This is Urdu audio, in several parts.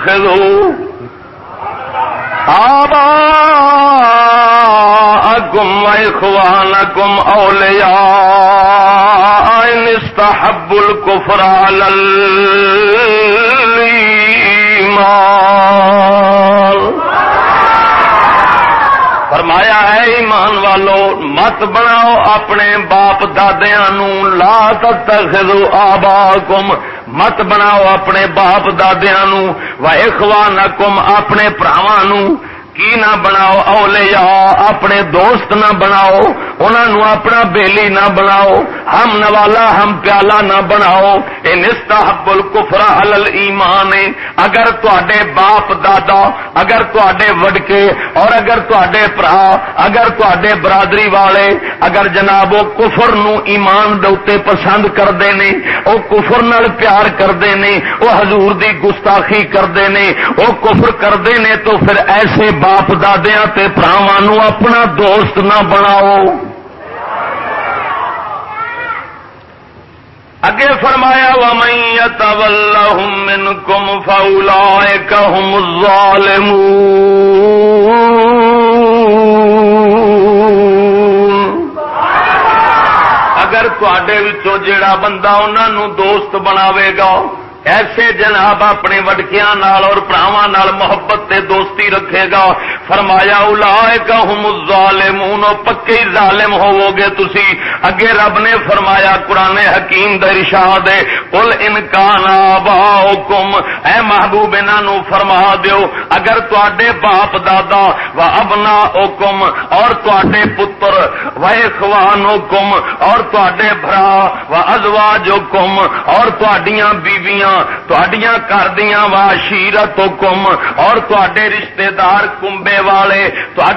تتخذوا آباءكم وإخوانكم أولياء إن استحبوا الكفر على الإيمان فرمایا ہے ایمان والو، مت بناؤ اپنے باپ دادیا لا تتخذو آباکم مت بناؤ اپنے باپ دادیا نو و اپنے پراواں کی نہ بناؤ، اولیاء، اپنے دوست نہ بناؤ انہوں اپنا بیلی نہ بناؤ، ہم نوالا، ہم پیالہ نہ بناؤ یہ نستا حبل کفرا حل ایمان اگر تے باپ دادا، اگر تے وڈکے، اور اگر تے برا اگر تے برادری والے، اگر جناب وہ کفر نو ایمان دے پسند کرتے ہیں وہ کفر نال پیار کرتے ہیں وہ حضور دی گستاخی کرتے ہیں وہ کفر کرتے ہیں تو پھر ایسے باپ دادیا پراواں اپنا دوست نہ بناؤ اگے فرمایا وا میت من کم فولا کم ظالم اگر تے جڑا بندہ انہوں دوست بناوے گا ایسے جناب اپنے وڈکیا اور نال محبت تے دوستی رکھے گا۔ فرمایا الا ہم ظالمون پکے ظالم ہوو گے تسی۔ اگے رب نے فرمایا، قرآن حکیم درشاد کل انکان آباؤکم۔ اے محبوب انہوں فرما دیو، اگر تے باپ دادا و ابنا اور تے پتر و اخوان حکم اور تے برا و ازواج حکم اور بیویاں کر دیا وا شیرت کم اور تے رشتے دار کمبے والے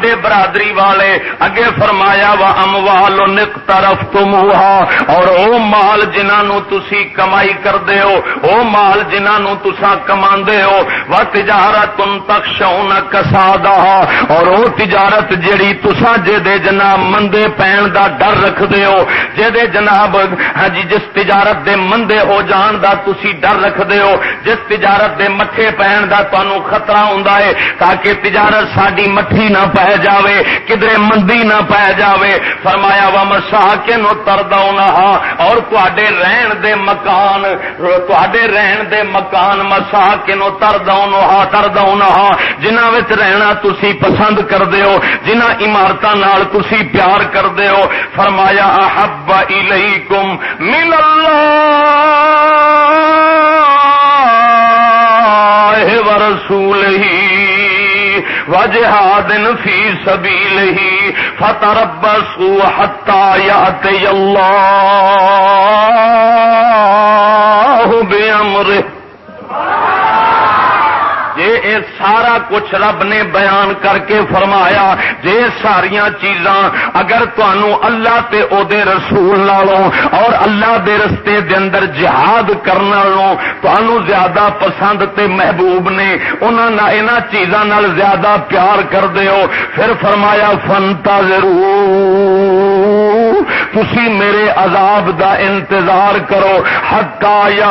تے برادری والے اگے فرمایا وا اموال نک طرف تم اور او مال جنہوں تسی کمائی کرتے ہو او مال جنہوں تسا کما ہو و تجارت تم تک شون کسا اور او تجارت جیڑی تسا جے جناب مندے پین دا ڈر رکھتے ہو جے جناب ہاں جی جس تجارت دے مندے ہو جان دا تسی ڈر رکھتے ہو۔ جس تجارت دے مٹھے پہن کا تمہوں خطرہ ہوں تاکہ تجارت ساری مٹھی نہ پہ جاوے کدھر مندی نہ پہ جاوے۔ فرمایا وا مسا کے نو تردا اور تے رہن دے مکان تے رہن دے مکان مسا کے نو تردا تردا جنہ رہنا تسی پسند کرتے ہو جنہ عمارت تسی پیار کرتے ہو۔ فرمایا احب الیکم من اللہ رسول ہی وجہاد فی سبیل ہی فتربسو حتی یاتی اللہ بے امرہ جے اے سارا کچھ رب نے بیان کر کے فرمایا، جے ساریا چیزاں اگر تنوع اللہ تے او دے رسول نالوں اور اللہ دے رستے دے اندر جہاد کرنا تنوع زیادہ پسند تے محبوب نے، انہاں انہوں چیزاں نال زیادہ پیار کر دے ہو۔ پھر فرمایا فنتا ضرور تسی میرے عذاب دا انتظار کرو. حتا یا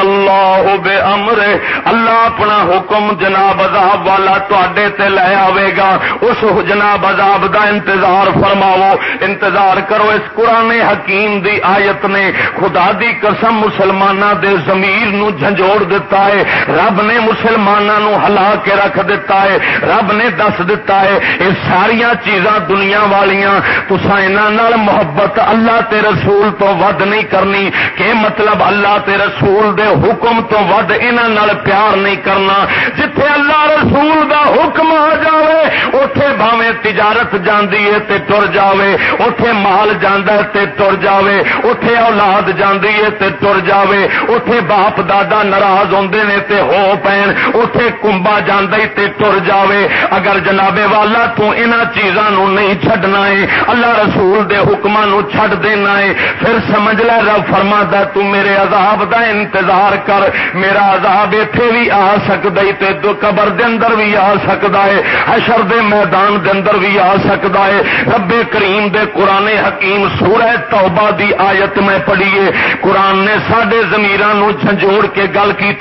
اللہ بے امرے اللہ اپنا حکم جناب عذاب والا تے تے لے آئے گا. اس جناب عذاب دا انتظار فرماو انتظار کرو اس قرآن حکیم دی آیت نے. خدا دی قسم مسلمانوں دے زمیر نو جھنجوڑ دیتا ہے. رب نے مسلمانوں نو ہلا کے رکھ دیتا ہے. رب نے دس دیتا ہے یہ ساریا چیزاں دنیا والیاں تسا انہوں محبت اللہ تے رسول تو ود نہیں کرنی کہ مطلب اللہ تے رسول دے حکم تو ود انہوں پیار نہیں کرنا۔ جتھے اللہ رسول دا حکم آ جاوے اتے بھاوے تجارت جاندی ہے تے تر جاوے اتے مال جانا تے تر جاوے اتے اولاد جاندی ہے تے تر جاوے اتے باپ دادا ناراض ہوندے نے تے ہو پین اتے کمبا جانا تے تر جاوے۔ اگر جنابے والا تو ان چیزاں نو نہیں چھڈنا ہے، اللہ رسول دے حکماں نو چھڈ دینا ہے۔ پھر سمجھ لے، رب فرما تو میرے عذاب دا انتظار کر۔ میرا عذاب اتے بھی آ سکتا ہے تو قبر دے اندر بھی آ سکتا ہے۔ حشر دے میدان دے اندر بھی آ سکتا ہے۔ رب کریم دے قرآن حکیم سورہ توبہ دی آیت میں پڑھیے۔ قرآن نے سڈے زمیران جھنجوڑ کے گل کی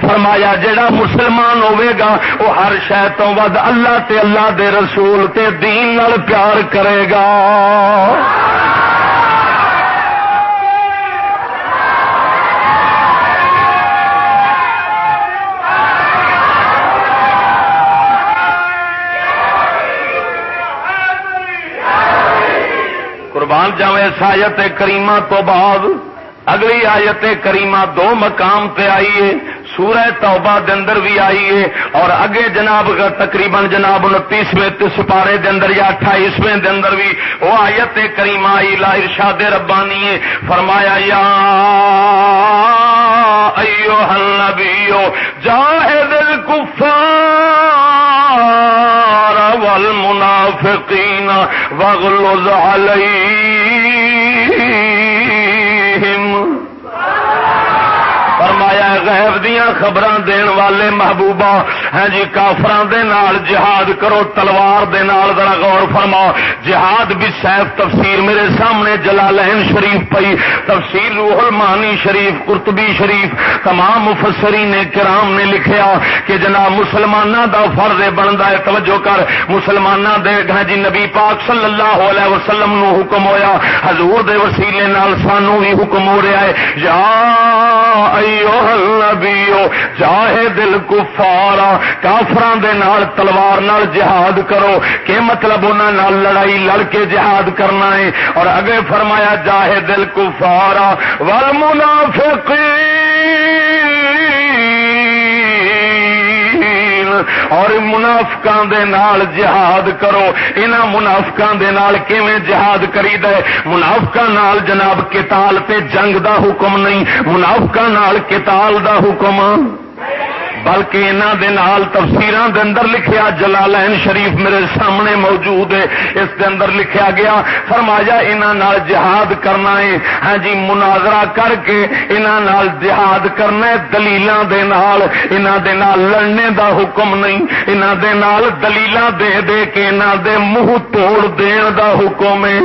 فرمایا جڑا مسلمان ہوے گا وہ ہر شہ تو ود اللہ تے اللہ دے رسول تے دین نال پیار کرے گا۔ قربان جاوے سایت کریمہ تو بعد اگلی آیت کریمہ دو مقام پہ آئیے سورہ توبہ دے اندر بھی آئیے اور اگے جناب تقریباً جناب انتیسویں سپارے دے اندر یا اٹھائیسویں دے اندر بھی وہ آیت کریمہ آئی لا ارشاد ربانی فرمایا، یا ایو النبیو جاہد الکفار والمنافقین وغلظ علیہ فرمایا، غیب دیا خبر دین والے محبوبہ ہاں جی کافران دے نال جہاد کرو، تلوار دے نال ذرا غور فرما جہاد بھی سیف تفسیر میرے سامنے جلالین شریف پئی، تفسیر روح المانی شریف، قرطبی شریف، تمام مفسرین نے کرام نے لکھیا کہ جناب مسلمانوں دا فرض بنتا ہے، توجہ کر مسلمانوں دے ہاں جی نبی پاک صلی اللہ علیہ وسلم نو حکم ہویا، حضور دے وسیلے نال سانو بھی حکم ہو رہا ہے، یا چاہے دل کفارا کافران دے نال تلوار نال جہاد کرو کہ مطلب انہوں لڑائی لڑ کے جہاد کرنا ہے اور اگے فرمایا جاہے دل کفارا ول اور منافقان دے نال جہاد کرو۔ انہاں منافقان دے نال کیویں جہاد کری دے نال جناب کتال تے جنگ دا حکم نہیں۔ منافقان نال کتال دا حکم۔ بلکہ انہوں تفسیران دے اندر لکھیا جلالین شریف میرے سامنے موجود ہے۔ اس دے اندر لکھیا گیا، فرمایا انہوں جہاد کرنا ہے۔ ہاں جی مناظرہ کر کے انہوں جہاد کرنا ہے دلیلاں دے نال۔ انہاں دے نال لڑنے دا حکم نہیں۔ انہاں دے نال دلیلاں دے دے کے انہاں دے منہ توڑ دین دا حکم ہے۔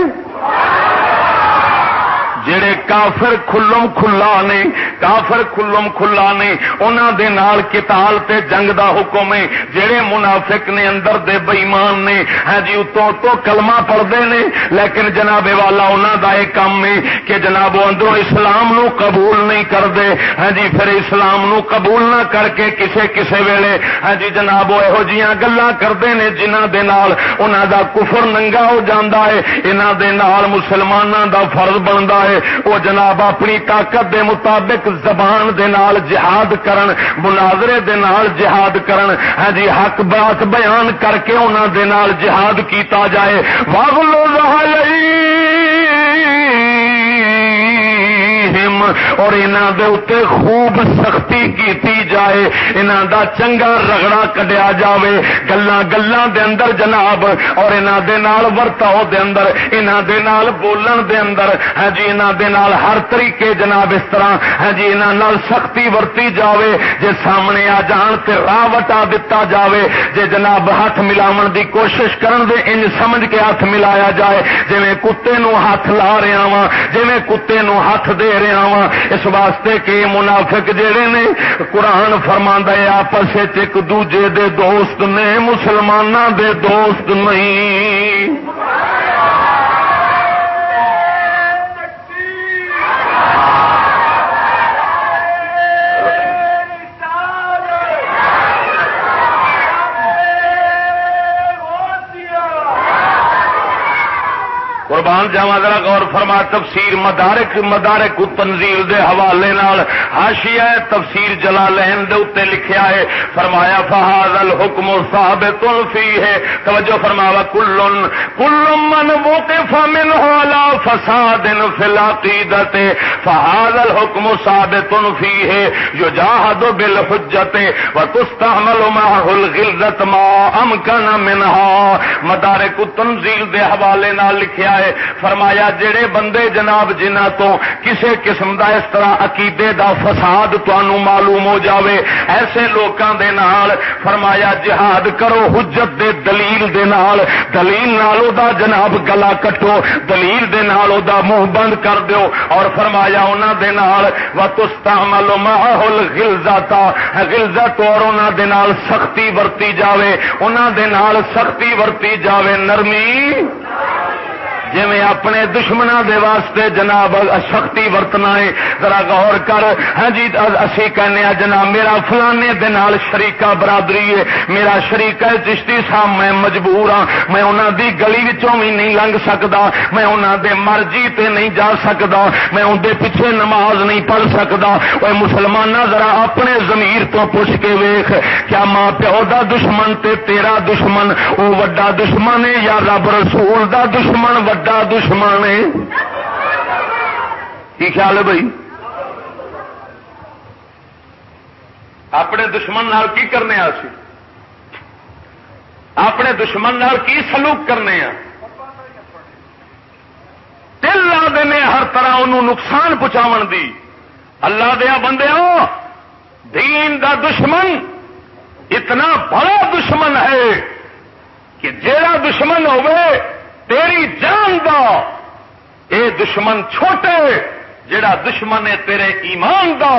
جڑے کافر کھلم کھلا نے، کافر کھلم کھلا نے انہوں دے نال کتال تے جنگ دا حکم ہے۔ جڑے منافق نے اندر دے بئیمان نے ہاں جی اتوں تو کلمہ پڑھتے نے۔ لیکن جناب والا انہوں دا ایک کام ہے کہ جناب وہ اندروں اسلام نو قبول نہیں کرتے۔ ہاں جی پھر اسلام نو قبول نہ کر کے کسے کسے ویلے ہاں جی جناب وہ یہو جیاں گلاں کرتے نے جنہ دے نال انہاں دا کفر ننگا ہو جاندا ہے۔ انہاں دے نال مسلماناں دا فرض بندا ہے۔ وہ جناب اپنی طاقت دے مطابق زبان دے نال جہاد کرن، مناظرے دے نال جہاد کرن۔ ہاں جی حق بات بیان کر کے انہوں دے نال جہاد کیتا جائے۔ واغلو اور انہوں دے اتنے خوب سختی کیتی جائے انہوں دا چنگا رگڑا کڈیا جاوے۔ گلا گلا دے اندر جناب، اور انہوں دے نال ورتاؤ دے اندر انہوں دے نال بولن دے اندر۔ ہے جی انہوں دے نال ہر طریقے جناب اس طرح ہے جی انہوں نال سختی ورتی جاوے۔ جے سامنے آ جان تے راہ وٹا دتا جاوے، جے جناب ہاتھ ملاو دی کوشش کرن دے انج سمجھ کے ہاتھ ملایا جائے۔ جی کتے نو ہاتھ لا رہا وا جی کتے نو ہاتھ دے رہا وا اس واسطے کہ منافق جڑے نے قرآن فرما ہے، آپس ایک دوجے دے دوست نے مسلمانوں دے دوست نہیں۔ قربان جاوا ذرا غور فرما، تفسیر مدارک مدارک تنزیل دے حوالے نال حاشیہ تفسیر جلالین دے اوتے لکھیا ہے، فرمایا فہذا الحکم ثابت فیہ توجہ فرماوا، کل کل من وقف منه على فساد فی العقیدۃ فهذا الحکم ثابت فیہ یجاہد بالحجت وتستعمل معه الغلظۃ ما امکن منها۔ مدارک تنزیل دے حوالے نال لکھیا ہے فرمایا جڑے بندے جناب جنہ تو کسے قسم دا اس طرح عقیدے دا فساد تنوع معلوم ہو جاوے، ایسے لوکاں دے نال فرمایا جہاد کرو، حجت دے دلیل دے نال، دلیل نال دا جناب گلا کٹو، دلیل دے نال دا منہ بند کر دیو۔ اور فرمایا انہاں دے نال، وتستعمل معه الغلظه غلظت اور انہاں دے نال سختی ورتی جاوے۔ انہاں دے نال سختی ورتی جاوے نرمی۔ جی اپنے دشمنوں دے واسطے جناب سختی ورتنا ہے ذرا غور کر۔ ہاں جی اسی کہنے جناب، میرا فلانے دے نال شریقہ برادری ہے، میرا شریقہ چشتی صاحب میں مجبور ہاں۔ میں انہوں دی گلی وچوں بھی نہیں لنگ سکتا میں انہوں دے مرضی تے نہیں جا سکتا میں اندر پیچھے نماز نہیں پڑھ سکتا وہ مسلمان ذرا اپنے ضمیر تو پوچھ کے ویخ کیا ماں پیو دا دشمن تے تیرا دشمن؟ وہ وڈا دشمن ہے یا رب رسول دا دشمن؟ وڈا دشمن ہے کی خیال ہے بھائی اپنے دشمن نال کی کرنے سی اپنے دشمن نال کی سلوک کرنے دل لا دینے ہر طرح انہوں نقصان پہنچاو دی اللہ دیا بندے دین دا دشمن اتنا بڑا دشمن ہے کہ جیڑا دشمن ہوئے تیری جان دا۔ اے دشمن چھوٹے جڑا دشمن ہے تیرے ایمان دا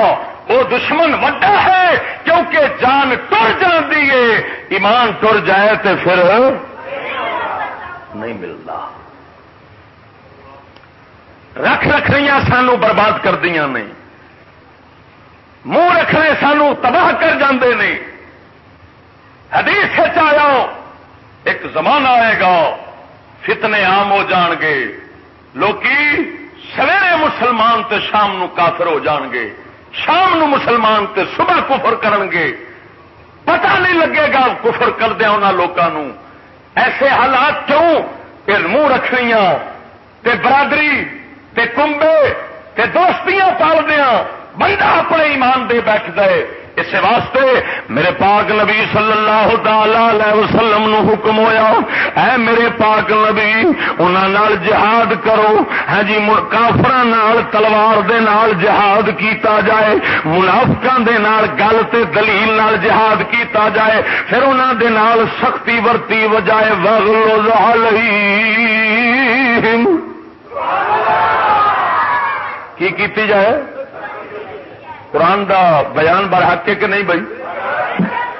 وہ دشمن وڈا ہے، کیونکہ جان ٹر جاتی ہے۔ ایمان ٹر جائے تو پھر نہیں ملتا۔ رکھ رکھ رہی سانو برباد کر دیا نہیں۔ منہ رکھنے سانو تباہ کر جاندے نہیں۔ حدیث چایا ایک زمانہ آئے گا۔ فتنے عام ہو جان گے۔ لوکی سویرے مسلمان تے شام نو کافر ہو جان گے۔ شام نو مسلمان تے صبح کفر کرن گے۔ پتہ نہیں لگے گا کفر کردیا انہوں لوگوں ایسے حالات کیوں؟ کہ منہ رکھنیاں، تے برادری، تے کمبے تے دوستیاں پالدیا بندہ اپنے ایمان دے بیٹھ دے اس واسطے میرے پاک نبی صلی اللہ تعالی وسلم نو حکم ہویا، اے میرے پاک نبی، انہاں نال جہاد کرو۔ ہے جی کافراں نال، تلوار دے نال جہاد کیتا جائے، منافقاں دے نال گل تے دلیل نال جہاد کیتا جائے، پھر انہاں دے نال سختی ورتی وجائے وغلظ علیہم کی کیتی جائے؟ قرآن دا بیان بر حق کہ نہیں بھائی؟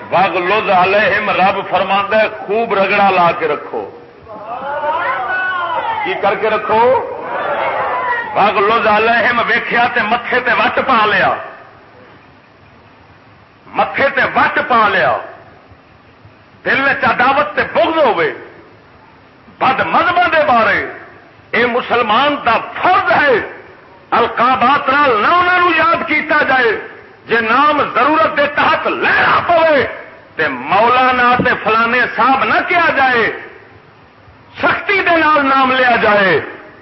باغ لوز علیہم، رب فرما خوب رگڑا لا کے رکھو۔ کی کر کے رکھو؟ باغ لوز علیہم ویخیا تے متے تے وٹ پا لیا۔ متے تے وٹ پا لیا۔ دل عداوت تے بغض ہوئے بد مذہب دے بارے۔ اے مسلمان دا فرض ہے۔ القابات نہ انہوں یاد کیتا جائے۔ جے نام ضرورت دے تحت لینا پوے، تے مولانا تے فلانے صاحب نہ کیا جائے۔ سختی دے نال نام لیا جائے۔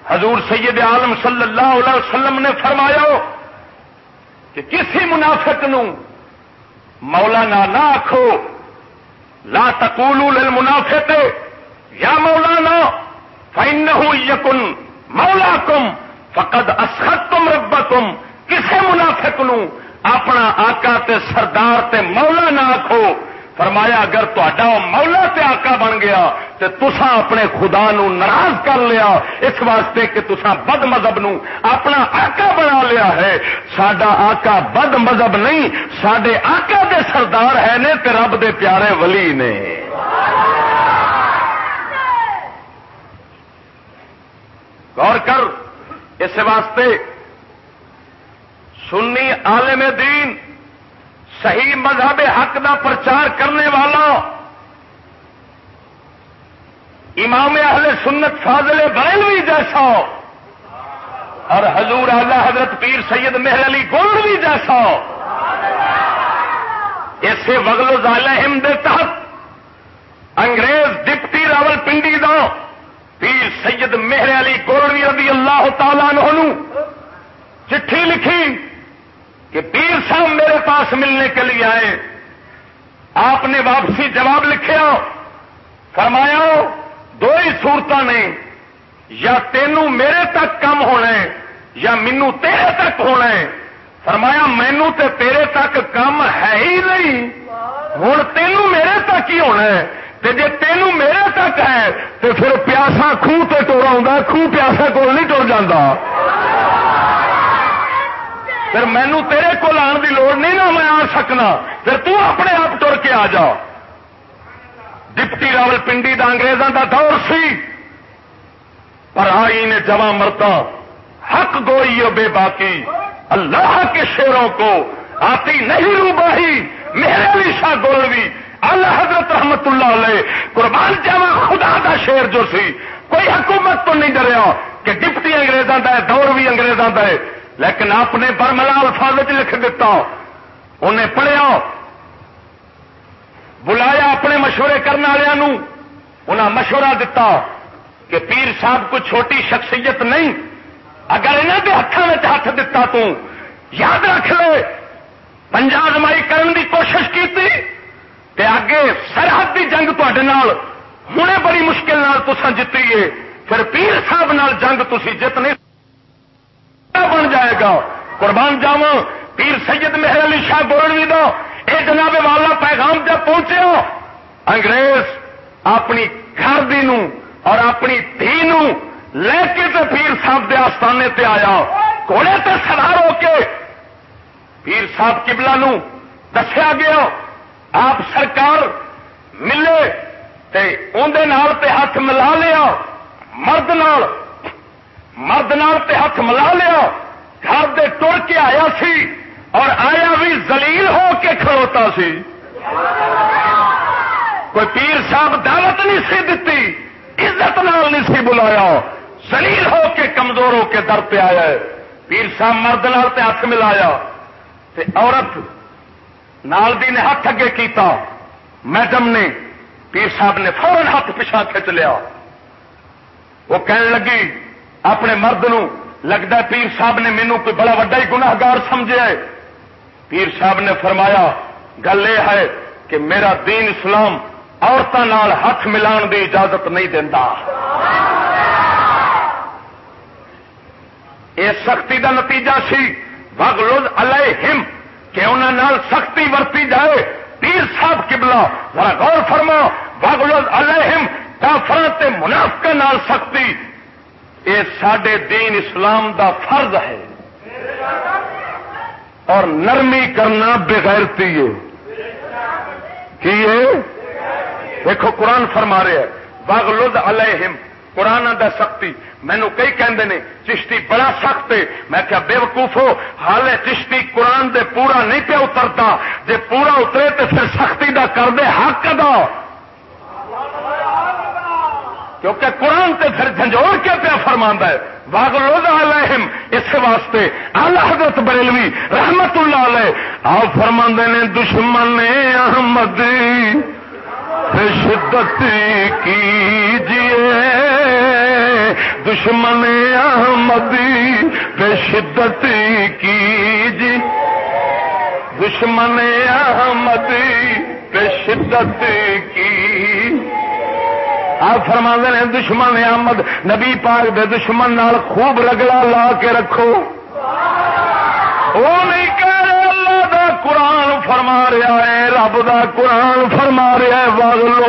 حضور سید عالم صلی اللہ علیہ وسلم نے فرمایا کہ کسی منافق نو مولانا نہ آخو لا تقولوا للمنافق، یا مولانا فإنه يكن مولاكم فقد اسخت تم رب تم کسی منافق نو اپنا آقا تے سردار تے مولا نہ آخو فرمایا، اگر تا مولا تے آقا بن گیا تے تسا اپنے خدا نو ناراض کر لیا، اس واسطے کہ تسا بد مذہب نو اپنا آقا بنا لیا ہے۔ سڈا آقا بد مذہب نہیں سڈے آقا دے سردار ہے نے تے رب دے پیارے ولی نے۔ غور کر۔ اس واسطے سنی عالم دین، صحیح مذہب حق کا پرچار کرنے والا، امام اہل سنت فاضل بریلوی جیسا، اور حضور اعلی حضرت پیر سید مہر علی گولوی جیسا۔ اسے وغل ظالم دے تحت انگریز ڈپٹی راول پنڈی دا پیر سید مہر علی گولوی رضی اللہ تعالیٰ عنہ چٹھی لکھی کہ پیر صاحب میرے پاس ملنے کے لیے آئے۔ آپ نے واپسی جواب لکھا فرمایا دو ہی صورت نے یا تینوں میرے تک کم ہونا ہے یا مینو تیرے تک ہونا ہے۔ فرمایا مینو تے تیرے تک کم ہے ہی نہیں۔ ہوں تینوں میرے تک ہی ہونا ہے۔ تے جے تینوں میرے تک ہے تو پھر پیاسا خوہ تے ٹورا خوہ پیاسا کول نہیں ٹر جانا پھر مینو تیرے کول آن کی لوڑ نہیں نا میں آ سکنا۔ پھر تو اپنے آپ ٹر کے آ جا۔ ڈپٹی راول پنڈی کا انگریزوں کا دور سی۔ پر آئی نے جمع مرتا حق گوئی بے باقی اللہ کے شیروں کو آتی نہیں روباہی، میرے علی شاہ گولوی۔ اللہ حضرت رحمت اللہ علیہ، قربان جاوا، خدا دا شیر جو سی۔ کوئی حکومت تو نہیں ڈریا کہ ڈپٹی انگریزوں کا ہے، دور بھی انگریزوں کا ہے۔ لیکن آپ نے برملا الفاظ لکھ دیتا انہیں پڑھیا بلایا اپنے مشورے کرنے والوں انہیں مشورہ دیتا کہ پیر صاحب کو چھوٹی شخصیت نہیں۔ اگر انہوں کے ہاتھوں میں ہاتھ دتا تو یاد رکھ لے۔ پنجاب مائی کرن دی کوشش کی تے آگے سرحد کی جنگ تے ہوں بڑی مشکل نال تسان جیتی ہے پھر پیر صاحب نال جنگ تھی جت نہیں بن جائے گا۔ قربان جاو پیر سید مہر علی شاہ گورنوی دو اے جناب والا پیغام جب پہنچے انگریز اپنی گھر دی نو اور اپنی دھی نو لے کے تو پیر صاحب دے آستانے تے آیا۔ کوڑے تے سوار ہو کے پیر صاحب کبلا نو دسیا گیا۔ آپ سرکار ملے تے اندر نال تے ہاتھ ملا لیا، مرد نال مرد نال تے ہاتھ ملا لیا، گھر دے ٹر کے آیا سی اور آیا بھی زلیل ہو کے کھڑوتا سی۔ کوئی پیر صاحب دعوت نہیں سی دتی، عزت نال نہیں سی بلایا زلیل ہو کے کمزور ہو کے در پہ آیا۔ ہے پیر صاحب مرد نال تے ہاتھ ملایا۔ تے عورت نال دی نے ہاتھ اگے کیتا، میڈم نے، پیر صاحب نے فورن ہاتھ پچھا کھچ لیا۔ وہ کہنے لگی، اپنے مرد نو لگتا پیر صاحب نے مینو کوئی بڑا وڈا ہی گناگار سمجھا ہے۔ پیر صاحب نے فرمایا، گل یہ ہے کہ میرا دین اسلام عورتوں ہاتھ ملان دی اجازت نہیں دینا یہ سختی دا نتیجہ سی۔ وغلوز علیہم۔ کہ انہوں سختی ورتی جائے، پیر صاحب کبلا ذرا غور فرما وغلوز علیہم کافرت منافق نال سختی یہ سڈے دین اسلام دا فرض ہے۔ اور نرمی کرنا بغیرتی ہے۔ دیکھو، قرآن فرما رہے ہیں باغلد علیہم، قرآن دا سختی۔ مینو کئی کہندے نے، چشتی بڑا سخت ہے۔ میں کیا بے وقوف ہو حال چشتی قرآن دے پورا نہیں پیا اترتا جے پورا اترے تو پھر سختی دا کر دے، حق ادا۔ کیونکہ قرآن تے پھر جھنجھوڑ کے پیا فرما ہے۔ باغ روز علیہم اس واسطے اللہ حضرت بریلوی رحمت اللہ علیہ۔ آپ فرما نے، دشمن احمد۔ شدت کیجیے۔ دشمن احمد بے شدت کیجیے۔ دشمن احمد بے شدت کی آپ فرما نے دشمن احمد، نبی پاک دے دشمن نال خوب رگڑا لا کے رکھو۔ وہ نہیں کہہ قرآن فرما رہا ہے، رب دا قرآن فرما رہا ہے واگلو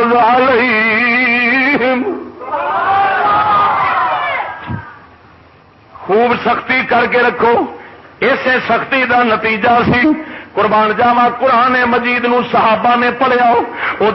خوب سختی کر کے رکھو۔ اسے سختی دا نتیجہ سی۔ قربان جاوا قرآن مجید نو صحابہ نے پڑھیا وہ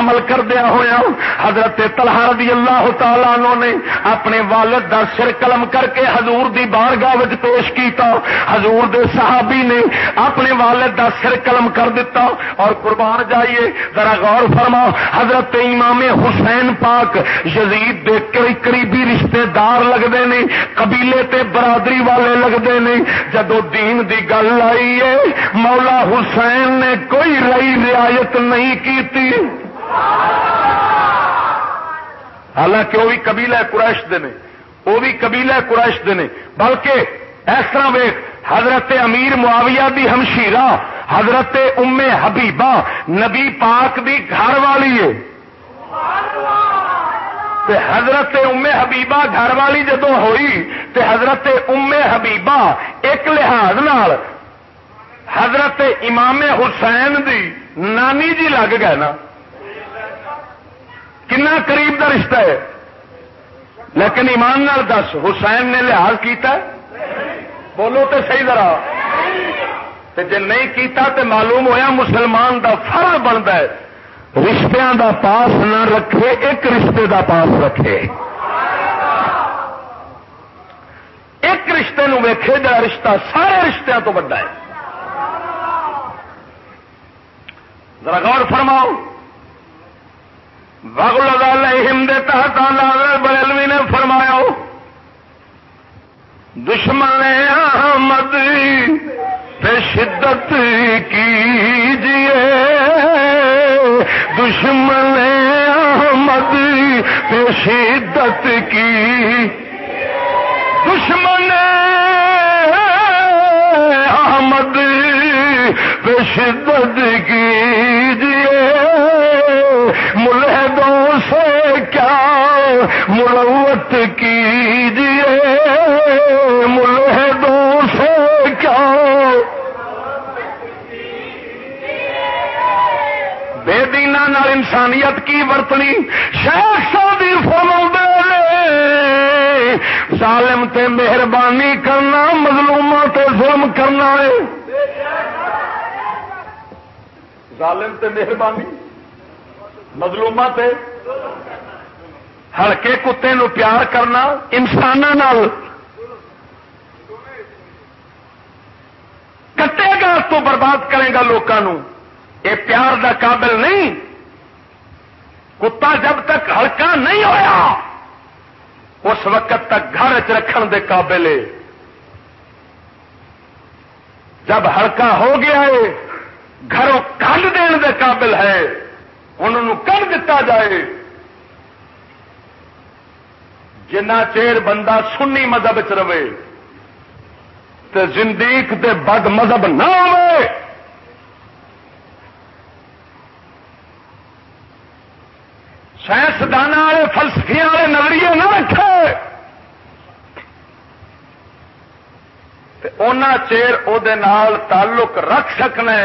عمل کردیا ہوا حضرت تلہا رضی اللہ تعالی نے اپنے والد دا سر قلم کر کے حضور دی بارگاہ وچ پیش کیتا۔ حضور دے صحابی نے اپنے والد دا سر قلم کر دیتا اور قربان جائیے، ذرا غور فرما حضرت امام حسین پاک یزید دے کئی قریبی رشتے دار لگتے ہیں قبیلے تے برادری والے لگتے ہیں جدو دین دی گل آئی ہے مولا حسین نے کوئی رئی رعایت نہیں کی تھی حالانکہ وہ بھی قبیلہ قریش دے وہ بھی قبیلہ قریش دے بلکہ اس طرح ویخ حضرت امیر معاویہ دی ہمشیرہ، حضرت ام حبیبہ، نبی پاک دی گھر والی ہے۔ تے حضرت ام حبیبہ گھر والی جدو ہوئی، تے حضرت ام حبیبہ ایک لحاظ نال حضرت امام حسین دی نانی جی لگ گئے نا۔ کنا قریب دا رشتہ ہے۔ لیکن ایمان نال دس، حسین نے لحاظ کیتا ہے۔ بولو تو صحیح ذرا۔ جی نہیں کیتا تے معلوم ہویا مسلمان دا فرض بنتا ہے۔ رشتہ دا پاس نہ رکھے، ایک رشتے دا پاس رکھے۔ ایک رشتے نو ویکھے جا رشتہ سارے رشتہ تو بڑا ہے۔ ذرا غور فرماؤ۔ بغل ہند تحت بریلوی نے فرمایا، دشمن احمد پہ شدت کیجیے دشمن احمد پہ شدت کی دشمن احمد پہ شدت کیجیے کیا مروت کیجیے ملحدوں سے کیا؟ بے دینا نال انسانیت کی ورتنی شیخ سعودی فرما ظالم تے مہربانی کرنا مظلوموں تے ظلم کرنا ہے۔ ظالم تے مہربانی مظلوم تے ہلکے کتے نو پیار کرنا انسان کٹے گا تو برباد کرے گا لوگوں یہ پیار دا قابل نہیں کتا جب تک ہلکا نہیں ہویا اس وقت تک گھر چ رکھن دے قابل ہے جب ہلکا ہو گیا ہے گھروں کھل دین دے قابل ہے انہوں کر دتا جائے جنا چیر بندہ سنی مذہب چ رہے تو زندیق تے بد مذہب نہ ہو سائنسدان والے فلسفیا والے نظریے نہ رکھے۔ چیر وہ تعلق رکھ سکنا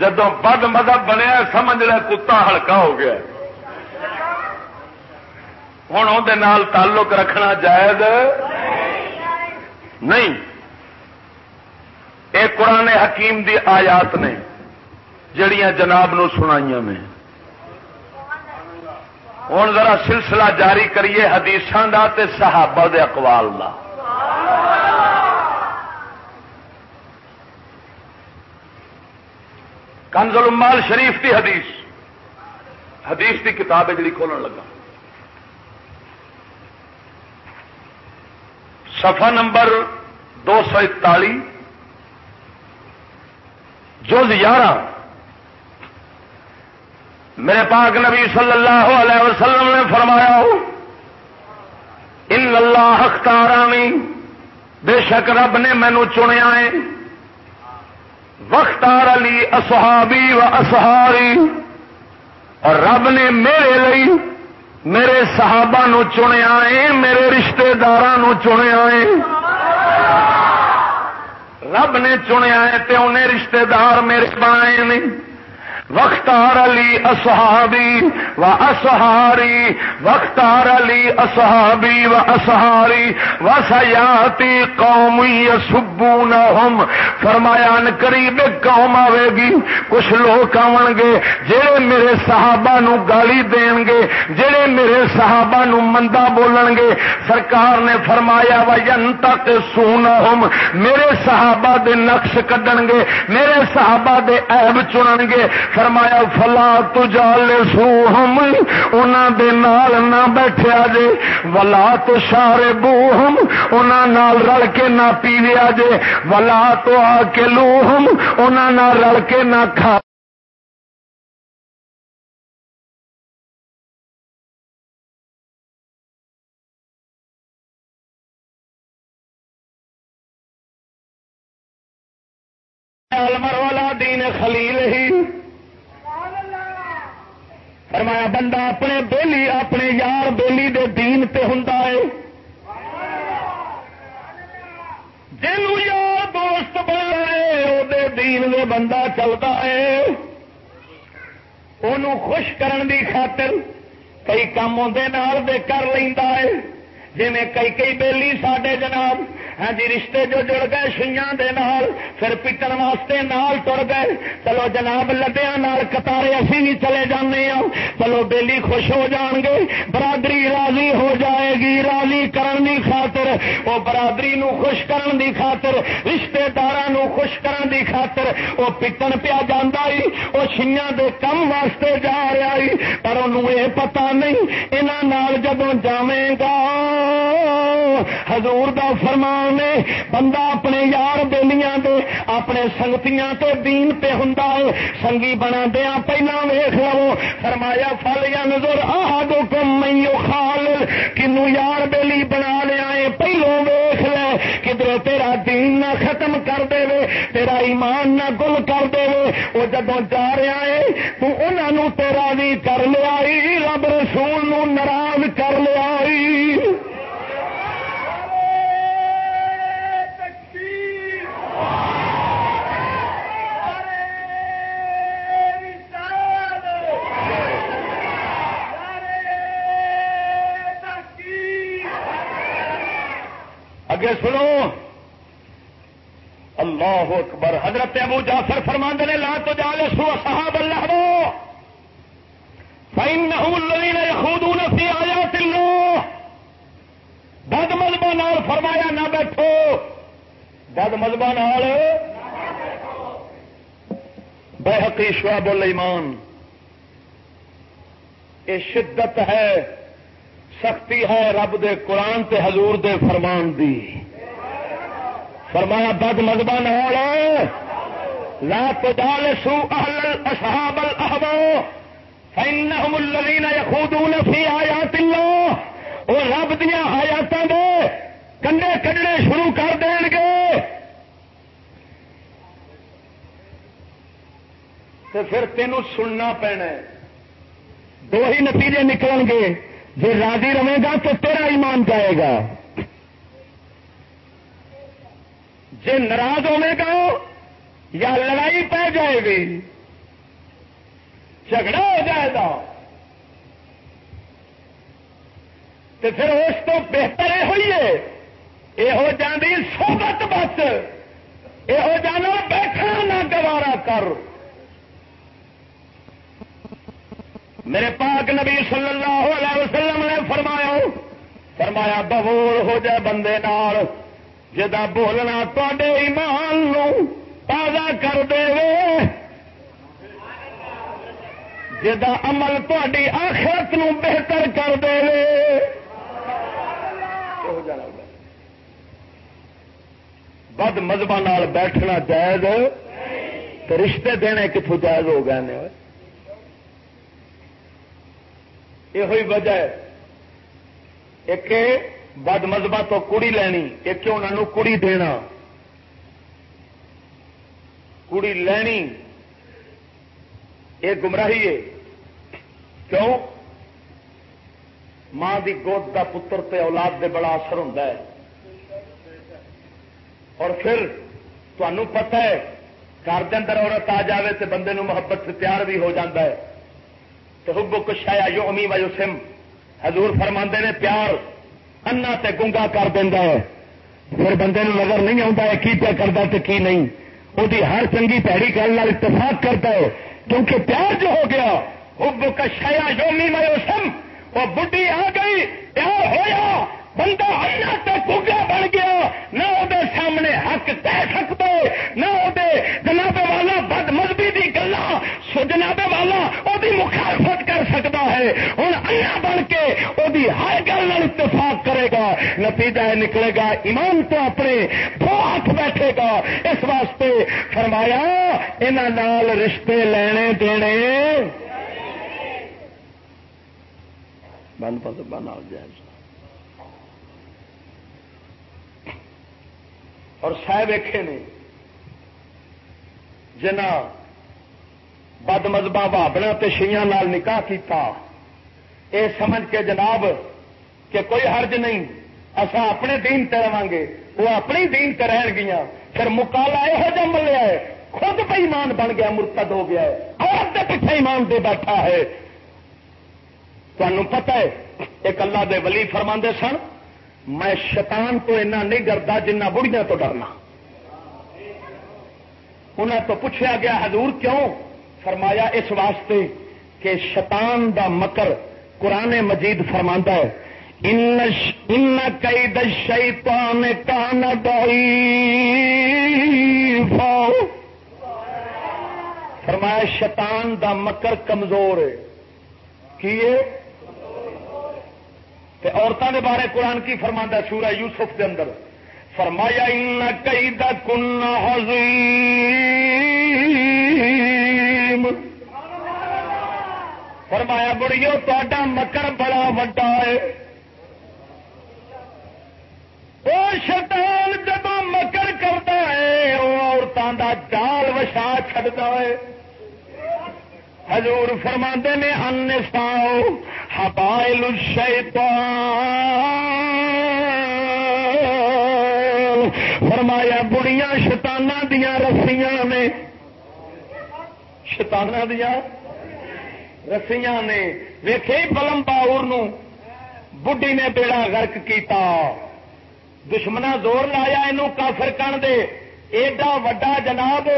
جدو بد مذہب بنیا، سمجھ لیا کتا ہلکا ہو گیا۔ ہوں وہ تعلق رکھنا جائز؟ نہیں۔ یہ قرآن حکیم دی آیات نے جڑیاں جناب نو سنائی میں ہوں ذرا سلسلہ جاری کریے حدیث کا صحابہ دے اقوال کا کنز المال شریف کی حدیث۔ حدیث کی کتاب ہے جی کھولن لگا۔ سفا نمبر دو سو اکتالی جو زیارہ میرے پاک نبی صلی اللہ علیہ وسلم نے فرمایا ہو ان اللہ اختارانی، بے شک رب نے مینو چنیا ہے۔ وختار علی اصحابی و اصہاری اور رب نے میرے لئی میرے صحابہ نو چنیا ہے، میرے رشتے دار چنیا ہے۔ رب نے چنیا ہے تے انہیں رشتے دار میرے بنائے نہیں وختار علی اصحابی و اصہاری وختار علی اصحابی و اصہاری و سیاتی قومی سبو نہ فرمایا قریب قوم آئے گی، کچھ لوگ آن گے جہے میرے صحابہ نو گالی دین گے جہے میرے صحابہ نو مندا بولن گے۔ سرکار نے فرمایا و ین تک سونا ہم میرے صحابہ دے نقش کڈن گے، میرے صحابہ دے عیب چنن گے۔ فرمایا فلا تجال سو ہم دے نال نہ بیٹھیا جے. ولا تو سارے بو ہم نال رل کے نہ پیویا جے. ولا تو آ کے لو ہم رل کے نہ کھا مر والا دین خلیل ہی فرمایا، بندہ اپنے بیلی اپنے یار بیلی دے دین تے ہوں جن یار دوست بنا ہے وہ دین دے بندہ چلتا ہے۔ ان خوش کرن دی خاطر کئی کام دے کر لینا ہے۔ جی کئی کئی بیلی سڈے جناب ہاں جی رشتے جو جڑ گئے شیاں دے نال، پھر پٹن واسطے نال تر گئے۔ چلو جناب لدیا نال کتارے اسی بھی چلے جانے ہاں چلو بیلی خوش ہو جان گے، برادری راضی ہو جائے گی، راضی کرن دی خاطر۔ وہ برادری نو خوش کرن دی خاطر، رشتے دار خوش کرن دی خاطر۔ وہ پٹن پیا جانا وہ شیاں دے کم واسطے جا رہا پر انہوں یہ پتا نہیں یہاں جدو جائے گا، حضور دا فرمان نے بندہ اپنے یار بیلیاں دے، اپنے سنگتیاں تے دین پہ ہوں سنگی بنا دیا پہلا ویخ لو۔ فرمایا، فل یا نظر آ دو کم میو خال کنو یار بیلی بنا لیا ہے، پہلو ویخ لے۔ کدھر تیرا دین نہ ختم کر دے وے تیرا ایمان نہ گل کر دے۔ وے وہ جدو جا رہا ہے، تو انہوں تیرا بھی کر لیا۔ رب رسول نو ناراض کر لیا۔ اگے سنو۔ اللہ اکبر، حضرت ابو جعفر فرماند نے، لا تو جال سو صحاب اللہ رو فائن خود فی آیات اللہ بد مذہب نال فرمایا، نہ بیٹھو۔ بد مذہب نال بحقی شعب الایمان۔ یہ شدت ہے سختی ہے رب دے قرآن تے حضور دے فرمان دی۔ فرمایا، بد مذہب لا تجالسوا اهل الاصحاب الاهواء فانهم الذين يخوضون في آيات الله۔ وہ رب دیا آیاتوں دے کنڈے کڈنے شروع کر دین گے۔ تو پھر تینوں سننا پینا دو ہی نتیجے نکل گے۔ جی راضی رہے گا تو تیرا ایمان جائے گا۔ جی ناراض ہوے گا یا لڑائی پہ جائے گی۔ جھگڑا ہو جائے گا۔ تو پھر اس کو بہتر یہ ہوئی ہے۔ یہ جاندی سوبت بس۔ یہ جانا بیٹھنا نہ گوارا کر۔ میرے پاک نبی صلی اللہ علیہ وسلم نے فرمایا فرمایا ببول ہو جائے بندے نال جا بولنا تے ایمان نو تازہ کر دے۔ جا عمل تاری آخرت نو بہتر کر دے۔ بد مذہب بیٹھنا جائز تو رشتے دینے کتوں جائز ہو گئے یہ وجہ ہے ایک بد مذہبہ تو کڑی لینی ایک انہوں کڑی دینا کڑی لینی یہ گمراہی ہے کیوں ماں دی گود دا پتر تے اولاد دے بڑا اثر ہوتا ہے اور پھر تمہوں پتہ ہے گھر کے اندر عورت آ جائے تو بندے نو محبت سے پیار بھی ہو جاتا ہے تو حب کچھ آیا یو امی و یوسم حضور فرما نے پیار انا تے گنگا کر دینا ہے۔ پھر بندے نو نظر نہیں آتا ہے کی پیا کرتا تو کی نہیں۔ وہ ہر چنگی پیڑی گل اتفاق کرتا ہے۔ کیونکہ پیار جو ہو گیا حب کشایا یومی و یوسم وہ بڈی آ گئی، پیار ہویا۔ بندہ انا تے گنگا بن گیا۔ نہ وہ سامنے حق کہہ سکتے نہ وہ جناب والا بد مذہبی کی گلا جناب والا وہ مخالفت کر سکتا ہے۔ ہوں انا بن کے وہ ہر گل اتفاق کرے گا۔ نتیجہ نکلے گا، ایمان تو اپنے دو ہاتھ بیٹھے گا۔ اس واسطے فرمایا نال رشتے لینے دینے۔ بند پس بند آ جائے۔ اور سہ ویکھے نے جنا بد مذہبہ بابنا شیاں نال نکاح کیتا اے سمجھ کے جناب کہ کوئی حرج نہیں اصا اپنے دین تے رہا گے وہ اپنی دین تے رہن گیا پھر مکالا یہو جہ ملیا ہے خود پہ ایمان بن گیا مرتد ہو گیا ہے اور پیچھے ایمان دے بیٹھا ہے تمہیں پتا ہے ایک اللہ دے ولی فرما سن میں شیطان تو اینا نہیں ڈرتا جنہ بڑھیا تو ڈرنا انہیں تو پوچھا گیا حضور کیوں فرمایا اس واسطے کہ شیطان دا مکر قرآن مجید فرما ہے، ان قید شیطان کان فرمایا، شیطان دا مکر کمزور ہے۔ کی عورتوں کے بارے قرآن کی فرما سورہ یوسف کے اندر۔ فرمایا، ان قید کن حضیم فرمایا بڑیو تا مکر بڑا وڈا ہے۔ وہ شیطان جب مکر کرتا ہے وہ عورتوں کا جال وشا چڑتا ہے۔ حضور فرما نے ان ساؤ ہبائل فرمایا، بڑیاں شتانہ دیا رسیاں نے۔ شتانہ دیا رسیاں نے ویخے پلم باور بڈی نے بیڑا گرک کیتا دشمنا زور لایا یہ کافر کن دے ایڈا وڈا جناب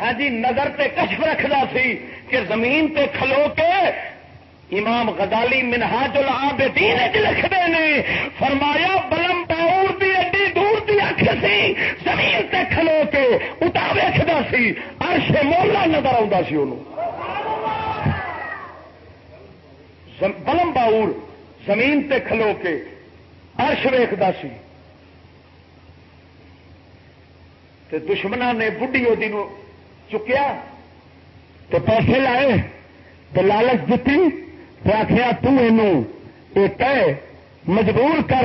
ہاں جی نظر تے کشف رکھدا سی کہ زمین تے کھلو کے امام غزالی منہاج العابدین لکھتے ہیں فرمایا بلم باور دی ایڈی دور دی اکھ سی زمین تے کھلو کے اٹا ویکھدا سی عرش مولا نظر آਉਂدا سی اونوں بلم باور، زمین تے کھلو کے عرش ویکھدا سی۔ تے دشمنا نے بڑھی وہ چکیا تو پیسے لائے تو لالچ دیتی تو آخیا کہ مجبور کر،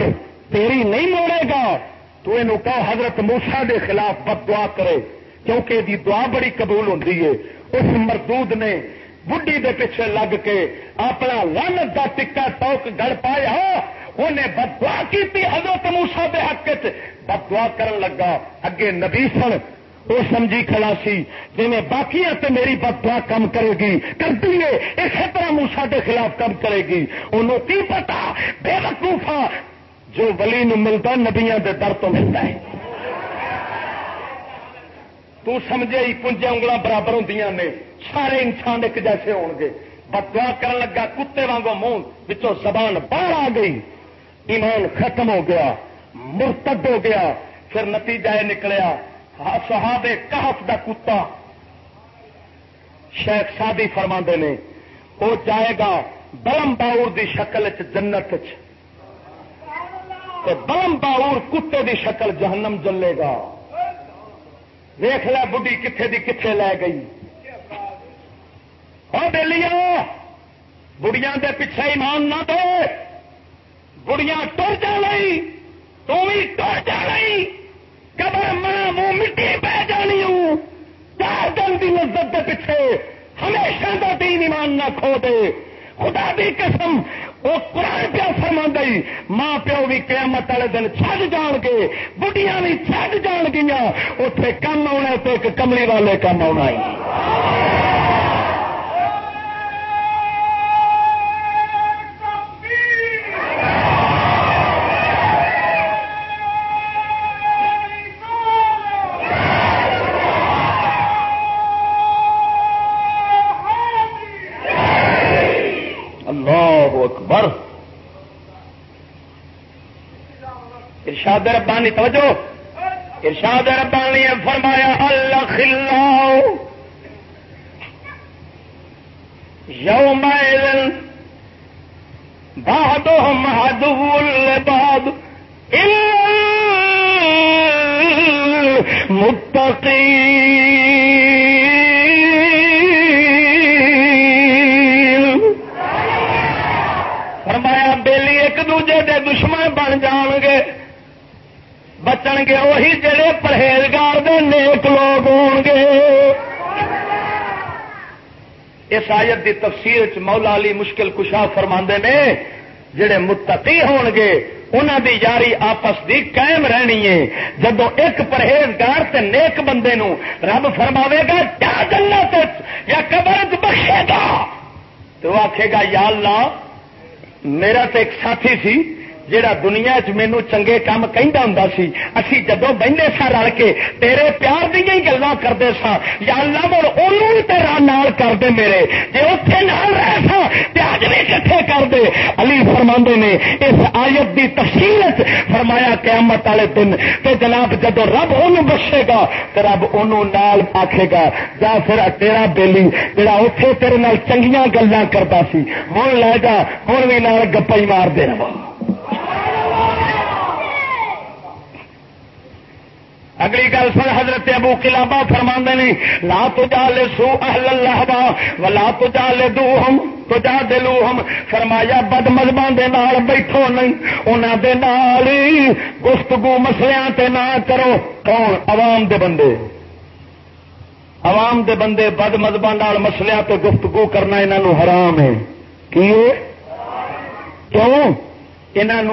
تیری نہیں موڑے گا۔ تو یہ کہ حضرت موسا دے خلاف بد دعا کرے، کیونکہ دی دعا بڑی قبول ہوتی ہے۔ اس مردود نے بڈی دے پیچھے لگ کے اپنا لانت کا ٹکا ٹوک گڑ پایا انہیں بد دعا کی حضرت موسا دے حق بد دعا کرن لگا۔ اگے نبی سن وہ سمجھی کھڑا سی جی باقی تے میری بد دعا کم کرے گی کرتی ہے، اسی طرح موسا کے خلاف کم کرے گی۔ انہوں کی پتا بے وقوفا جو ولی نو ملتا نبیا کے در تو ملتا ہے۔ تو سمجھے ہی پنجے انگل برابر ہوں نے۔ سارے انسان ایک جیسے ہو گے۔ بدوا کر لگا، کتے وانگو منہ بچوں زبان باہر آ گئی۔ ایمان ختم ہو گیا، مرتد ہو گیا۔ پھر نتیجہ یہ نکلیا صحابے کہف دا کتا۔ شیخ سادی فرما نے، وہ جائے گا بلم باور دی شکل چ جنت بلم باور کتے دی شکل جہنم جلے گا۔ ویخ لے بڑھی کتنے دی کتنے لے گئی۔ اور بہلی بڑیاں دے پیچھے ایمان نہ دے۔ بڑیاں ٹر جا تو بھی ٹر جا قبر ماں منہ مٹی پہ جانی ہوں۔ چار دن کی لذت کے پیچھے ہمیشہ کا دین ایمان نہ کھو دے۔ خدا بھی قسم وہ قرآن پیا فرما گئی، ماں پیو بھی قیامت والے دن چڑ جان گے۔ بڑھیا بھی چڑ جان گیا اتے کم آنا تو ایک کملی والے کم آنا ارشاد ربانی توجہ. ارشاد ربانی فرمایا اللہ خلاؤ یوم بہادو مہاد باد بچن گے وہی جڑے پرہیزگار دے نیک لوگ ہون گے اس آیت دی تفسیر مولا علی مشکل کشا فرما نے جڑے متقی ہون گے انہوں دی یاری آپس دی قائم رہنی ہے جدو ایک پرہیزگار تے نیک بندے نو رب فرماوے گا کیا جنت یا قبر بخشے گا تو آخے گا یا اللہ میرا تو ایک ساتھی سی جہا دنیا چ مینو چنگے کام کہہ ہوں سی، اسی جدو بہنے سا رل کے تیرے پیار دیا ہی گلا کرتے سا یا اللہ مر انہوں تیرا نال کر دے میرے جی اتنے نال رہ سا پیاج بھی کٹھے کر دے علی فرما نے، اس آیت کی تفصیل فرمایا قیامت والے دن کہ جناب جدو رب ان بخشے گا تو رب ان نال آخے گا یا پھر تیرا بیلی جڑا اتے تیرے نال چنگیاں گلا کرتا سی ہوں لے جا ہوں بھی نال گپا ہی مار دے رہا اگلی گل سن، حضرت ابو کلابا فرما نے، لا تو جا لے سو اہل اللہ با ولا تو جا لے دو ہم تو جا دلو ہم فرمایا، بد مذہبان دے نال بیٹھو نہیں، انہاں دے نال گفتگو مسلیاں تے نہ کرو۔ کون؟ عوام دے بندے۔ عوام دے بندے بد مذہبان نال مسلیاں تے گفتگو کرنا انہاں حرام ہے۔ کیوں کیوں؟ انہاں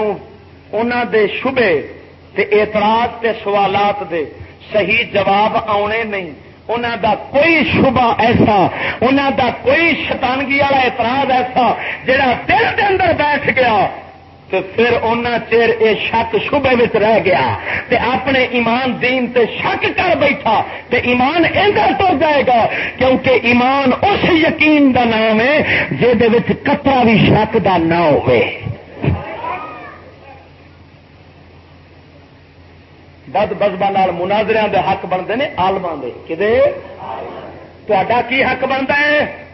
انہاں دے شبے تے اعتراض تے سوالات دے صحیح جواب آنے نہیں۔ انہوں دا کوئی شبہ ایسا انہوں دا کوئی شتانگی والا اعتراض ایسا جڑا دل دے اندر بیٹھ گیا تو پھر ان چیر یہ شک شبے رہ گیا۔ تے اپنے ایمان دین تے شک کر بیٹھا۔ تے ایمان ادھر تو جائے گا کیونکہ ایمان اس یقین دا نام ہے جہد کترا بھی شک دا نہ ہوئے۔ بد بزبا مناظر دے حق بنتے ہیں آلما کدے؟ تا کی حق بنتا ہے؟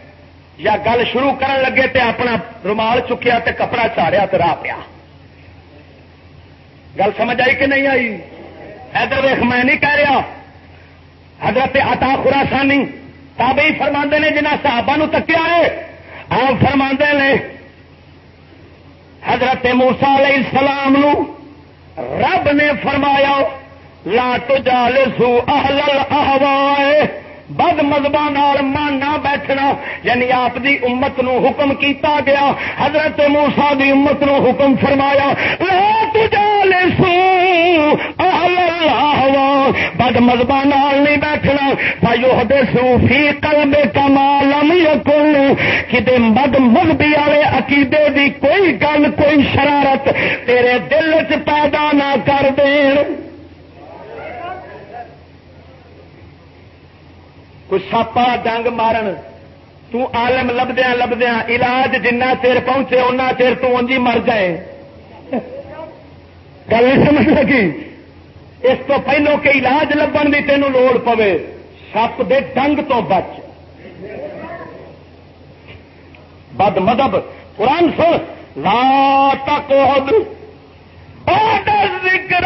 یا گل شروع کرن لگے تے اپنا رومال چکیا تے کپڑا چاڑیا تو راہ پیا۔ گل سمجھ آئی کہ نہیں آئی؟ ادھر ویخ میں نہیں کہہ رہا۔ حضرت عطا خراسانی تابعی فرما نے جنہ صحابہ نو تکیا ہے۔ آپ فرما نے حضرت موسا علیہ السلام نو رب نے فرمایا لا تجال سو اہل الاہوائے بد مذہب من نہ بیٹھنا یعنی آپ دی امت نو حکم کیتا گیا۔ حضرت موسا دی امت نو حکم فرمایا لا تجال سو اہل بد مذہب نہیں بیٹھنا۔ بھائیو سو فی قلب کمالم یکن۔ کتے بد مذہبی والے عقیدے دی کوئی گل، کوئی شرارت تیرے دل چ پیدا نہ کر دین۔ کوئی ساپا ڈنگ مارن۔ تالم لبدیا لبدیا علاج جنہ چیر پہنچے ان چیر تنجی مر جائے۔ گل سمجھ لگی؟ اس تو پہلو کہ علاج لبن کی تینوں لوڑ پوے۔ سپ دے ڈنگ تو بچ۔ بد مدب۔ قرآن سن۔ لا تک ذکر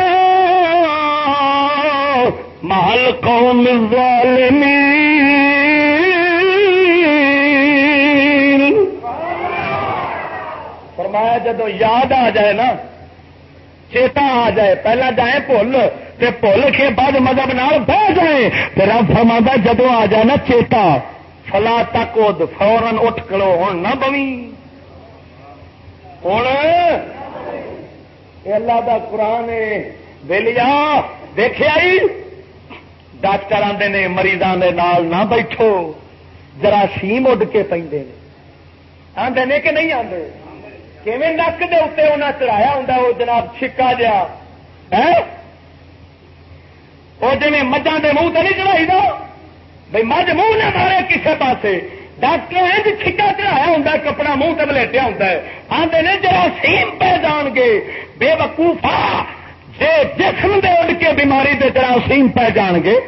محل قوم الظالمین۔ فرمایا جدو یاد آ جائے نا، چیتا آ جائے، پہلا جائے بھول بھول کے بعد مذہب نال بہ جائے پھر آپ فرما جدو آ جائے نا چیتا، فلا تک فورن اٹھ کرو ہوں نہ بوی ہوں اللہ دا قرآن ویلیا دیکھا ڈاکٹر آتے نے مریضوں کے نال نہ بیٹھو۔ جراثیم اڈ کے پہ آدھے نے کہ نہیں آتے کیون نک دے اتنے انہیں چڑھایا ہوں وہ جناب چھکا جا وہ جی مجھا کے منہ تو نہیں چڑھائی دا؟ بھائی مجھ منہ نہ مارے کسی پاس ڈاکٹر چھکا چڑھایا ہوں کپڑا منہ تک لٹیا ہوں آدھے نے جراثیم پہ جان گے۔ بے وقوفا جی جسم دے اڈ کے بیماری دے جراثیم پہ جان گے۔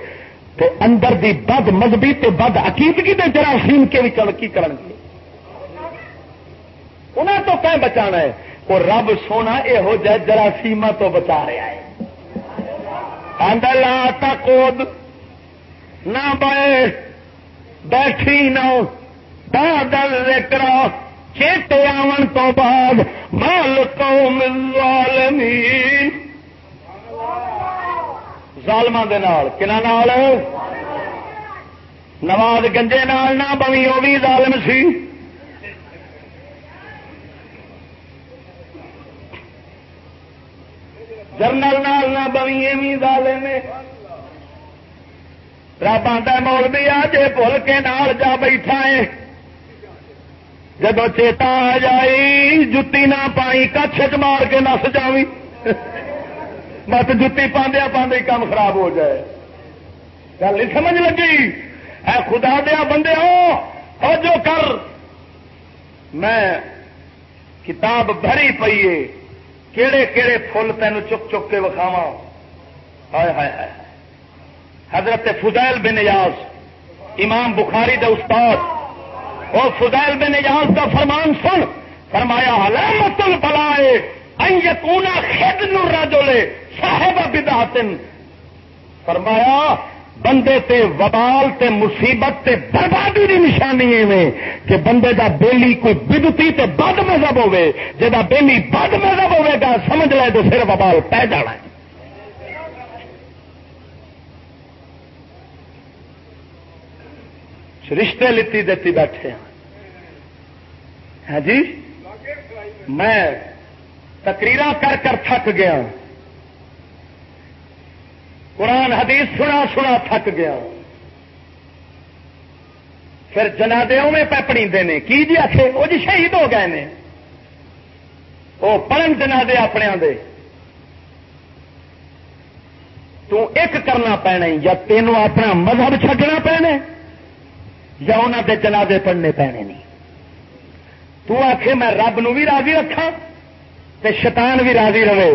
تو اندر دی بد مذہبی تے بد عقیدگی دے جراثیم کے بھی کی کرن گے۔ انہیں تو کہ بچا ہے؟ وہ رب سونا یہو جہ جراثیم تو بچا رہا ہے۔ لا تکود نہ بے، بیٹھی نہ بادل ذکر چیتے آن تو بعد، مال قوم الظالمین۔ کنا نال؟ نواز گنجے نال نہ بوی وہ بھی ظالم سی۔ جرنل نال نہ بوی بھی ظالم رب آتا مول بھی آ جے بھول کے نال جا بیٹھا ہے۔ جب چیتا آ جائی، جتی نہ پائی، کچھ مار کے نس جاوی مت جتی پاندیا پاندے کام خراب ہو جائے۔ گل نہیں سمجھ لگی؟ اے خدا دیا بندے ہو جو کر۔ میں کتاب بھری پیے کہڑے کہڑے فل تین چک چک کے وکھاوا ہائے ہائے ہائے۔ حضرت فضیل بن نیاز امام بخاری دے استاد۔ اور فضیل بن نیاز کا فرمان سن۔ فرمایا حلامت البلائے یقونا خد نورا جولے صاحب بدعتن. فرمایا بندے تے وبال تے مصیبت تے بربادی کی نشانی میں کہ بندے دا بیلی کوئی بدتی تے بد مذہب ہوے جا بیلی بد مذہب ہوے گا، سمجھ لے تو پھر وبال پہ جانا ہے۔ رشتے لیتی دیتی بیٹھے ہیں۔ ہاں جی؟ میں تقریر کر کر تھک گیا قرآن حدیث سنا سنا تھک گیا۔ پھر جنادے میں پیپڑی دینے کی جی آخے وہ جی شہید ہو گئے نے۔ وہ پڑھن جنادے اپنے دے۔ تو ایک کرنا پینا یا تینوں اپنا مذہب چھڈنا پینے یا انہوں دے جنادے پڑھنے پینے نہیں تو آخ میں رب نو بھی راضی رکھا تے شیطان بھی راضی رہے۔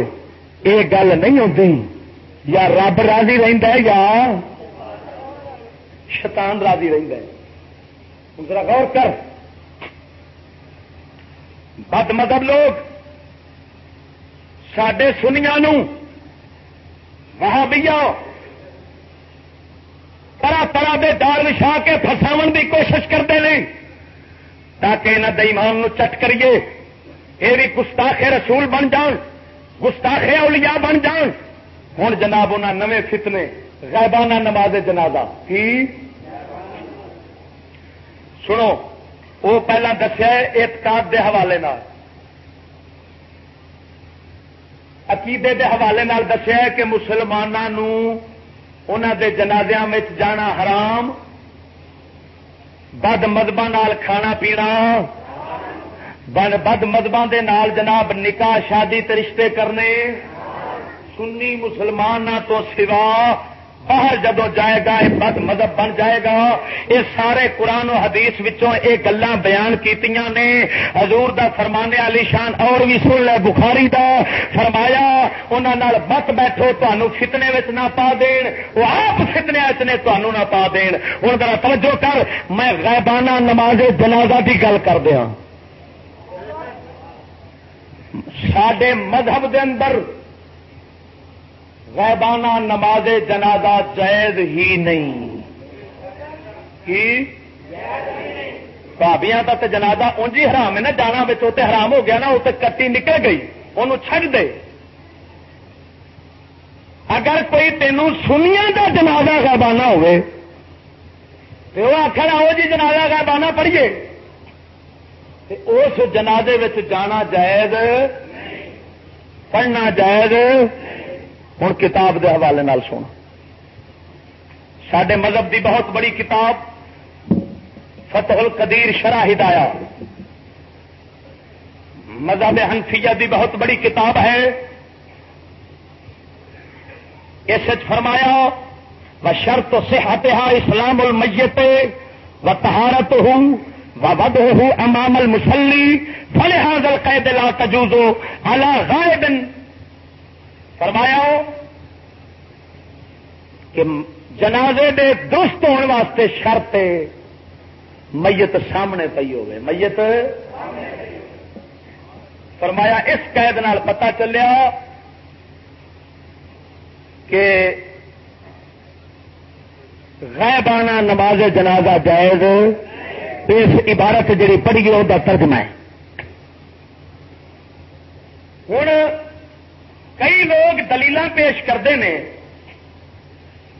یہ گل نہیں ہوتی یا رب راضی رہتا ہے یا شیطان راضی رہتا ہے؟ ذرا غور کر۔ بد مذہب لوگ سڈے سنیا وہاں بھی طرح طرح کے دار وچھا کے فساو کی کوشش کرتے ہیں تاکہ یہاں دئیمان چٹ کریے۔ یہ بھی گستاخ رسول بن جان گستاخ اولیاء بن جان۔ ہوں جناب انہیں نویں فتنے، غیبانہ نماز جنازہ۔ کی؟ سنو وہ پہلا دسیا اعتقاد دے حوالے عقیدے دے حوالے دسیا کہ مسلمانوں دے جنازیاں میں جانا حرام، بد مدبا کھانا پینا۔ بد مدبا جناب نکاح، شادی رشتے کرنے۔ سنی مسلمان تو سوا باہر جدو جائے گا یہ بد مذہب بن جائے گا۔ یہ سارے قرآن و حدیث وچوں یہ گلا بیان کیتیاں نے۔ حضور دا فرمانے علی شان اور بھی سن لے، بخاری دا فرمایا انہوں بت بیٹھو تمہوں فتنے نہ پا دین۔ وہ آپ فتنے نے تمہوں نہ پا دین۔ ہوں ذرا توجہ کر، میں غیبانہ نماز جنازہ کی گل کر دیا سڈے مذہب دے اندر غیبانہ نماز جنازہ جائز ہی نہیں۔ کی؟ بھابیاں کا تو جنازہ اونجی حرام ہے نا جانا بچوں حرام ہو گیا نا وہ کٹی نکل گئی انہوں چڈ دے۔ اگر کوئی تینوں سنیا کا جنازہ غیبانہ ہوئے تو وہ آخر آؤ جی جنازہ غیبانہ پڑھیے۔ اس جنازے جانا جائز، پڑھنا جائز ہوں کتاب کے حوالے سونا۔ سڈے مذہب دی بہت بڑی کتاب فتح القدیر شرح ہدایا مذہب حنفیہ دی بہت بڑی کتاب ہے۔ اس فرمایا، و شرط سے اسلام المیت و تہارت ہوں و ود ہوں امام المسلی فلحاظ القید لا تجوزو اللہ غائب فرمایا کہ جنازے دے دوست ہونے واسطے شرط میت سامنے پی ہوے میت؟ فرمایا اس قید نال پتا چلیا کہ غیبانہ نماز جنازہ جائز اس عبارت جی پڑھی گئی وہ ترجمہ ہے۔ ہوں کئی لوگ دلیل پیش کرتے ہیں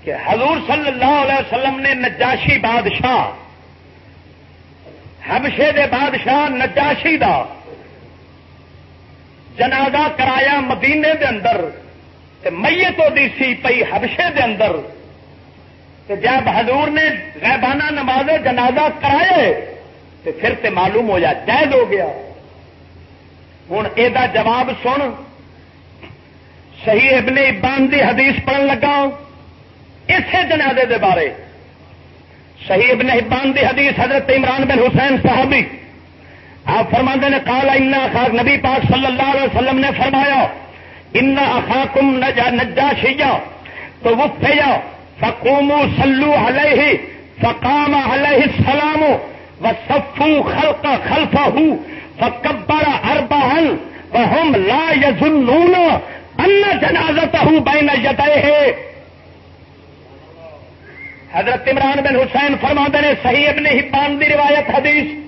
کہ حضور صلی اللہ علیہ وسلم نے نجاشی بادشاہ، حبشے دے بادشاہ نجاشی دا جنازہ کرایا مدینے دے اندر تے میت دی سی پئی حبشے دے اندر تے جب حضور نے غیبانہ نماز جنازہ کرائے تے پھر تے معلوم ہو جائز ہو گیا۔ ہوں یہ جواب سن۔ صحیح ابن ابان دی حدیث پڑھن لگا اسی جنازے دے بارے۔ صحیح ابن ابان دی حدیث حضرت عمران بن حسین صاحبی آپ فرما نے کالا انا خاک نبی پاک صلی اللہ علیہ وسلم نے فرمایا ان اخاکم نجا نجا شیا تو وہ پھیا فکوم سلو علیہ فقام علیہ السلام و سفو خلق خلفہ فکبر اربہن وہم لا یظنون ان جنازت ہوں، بین یدے حضرت عمران بن حسین فرما نے، صحیح ابن حبان دی روایت حدیث۔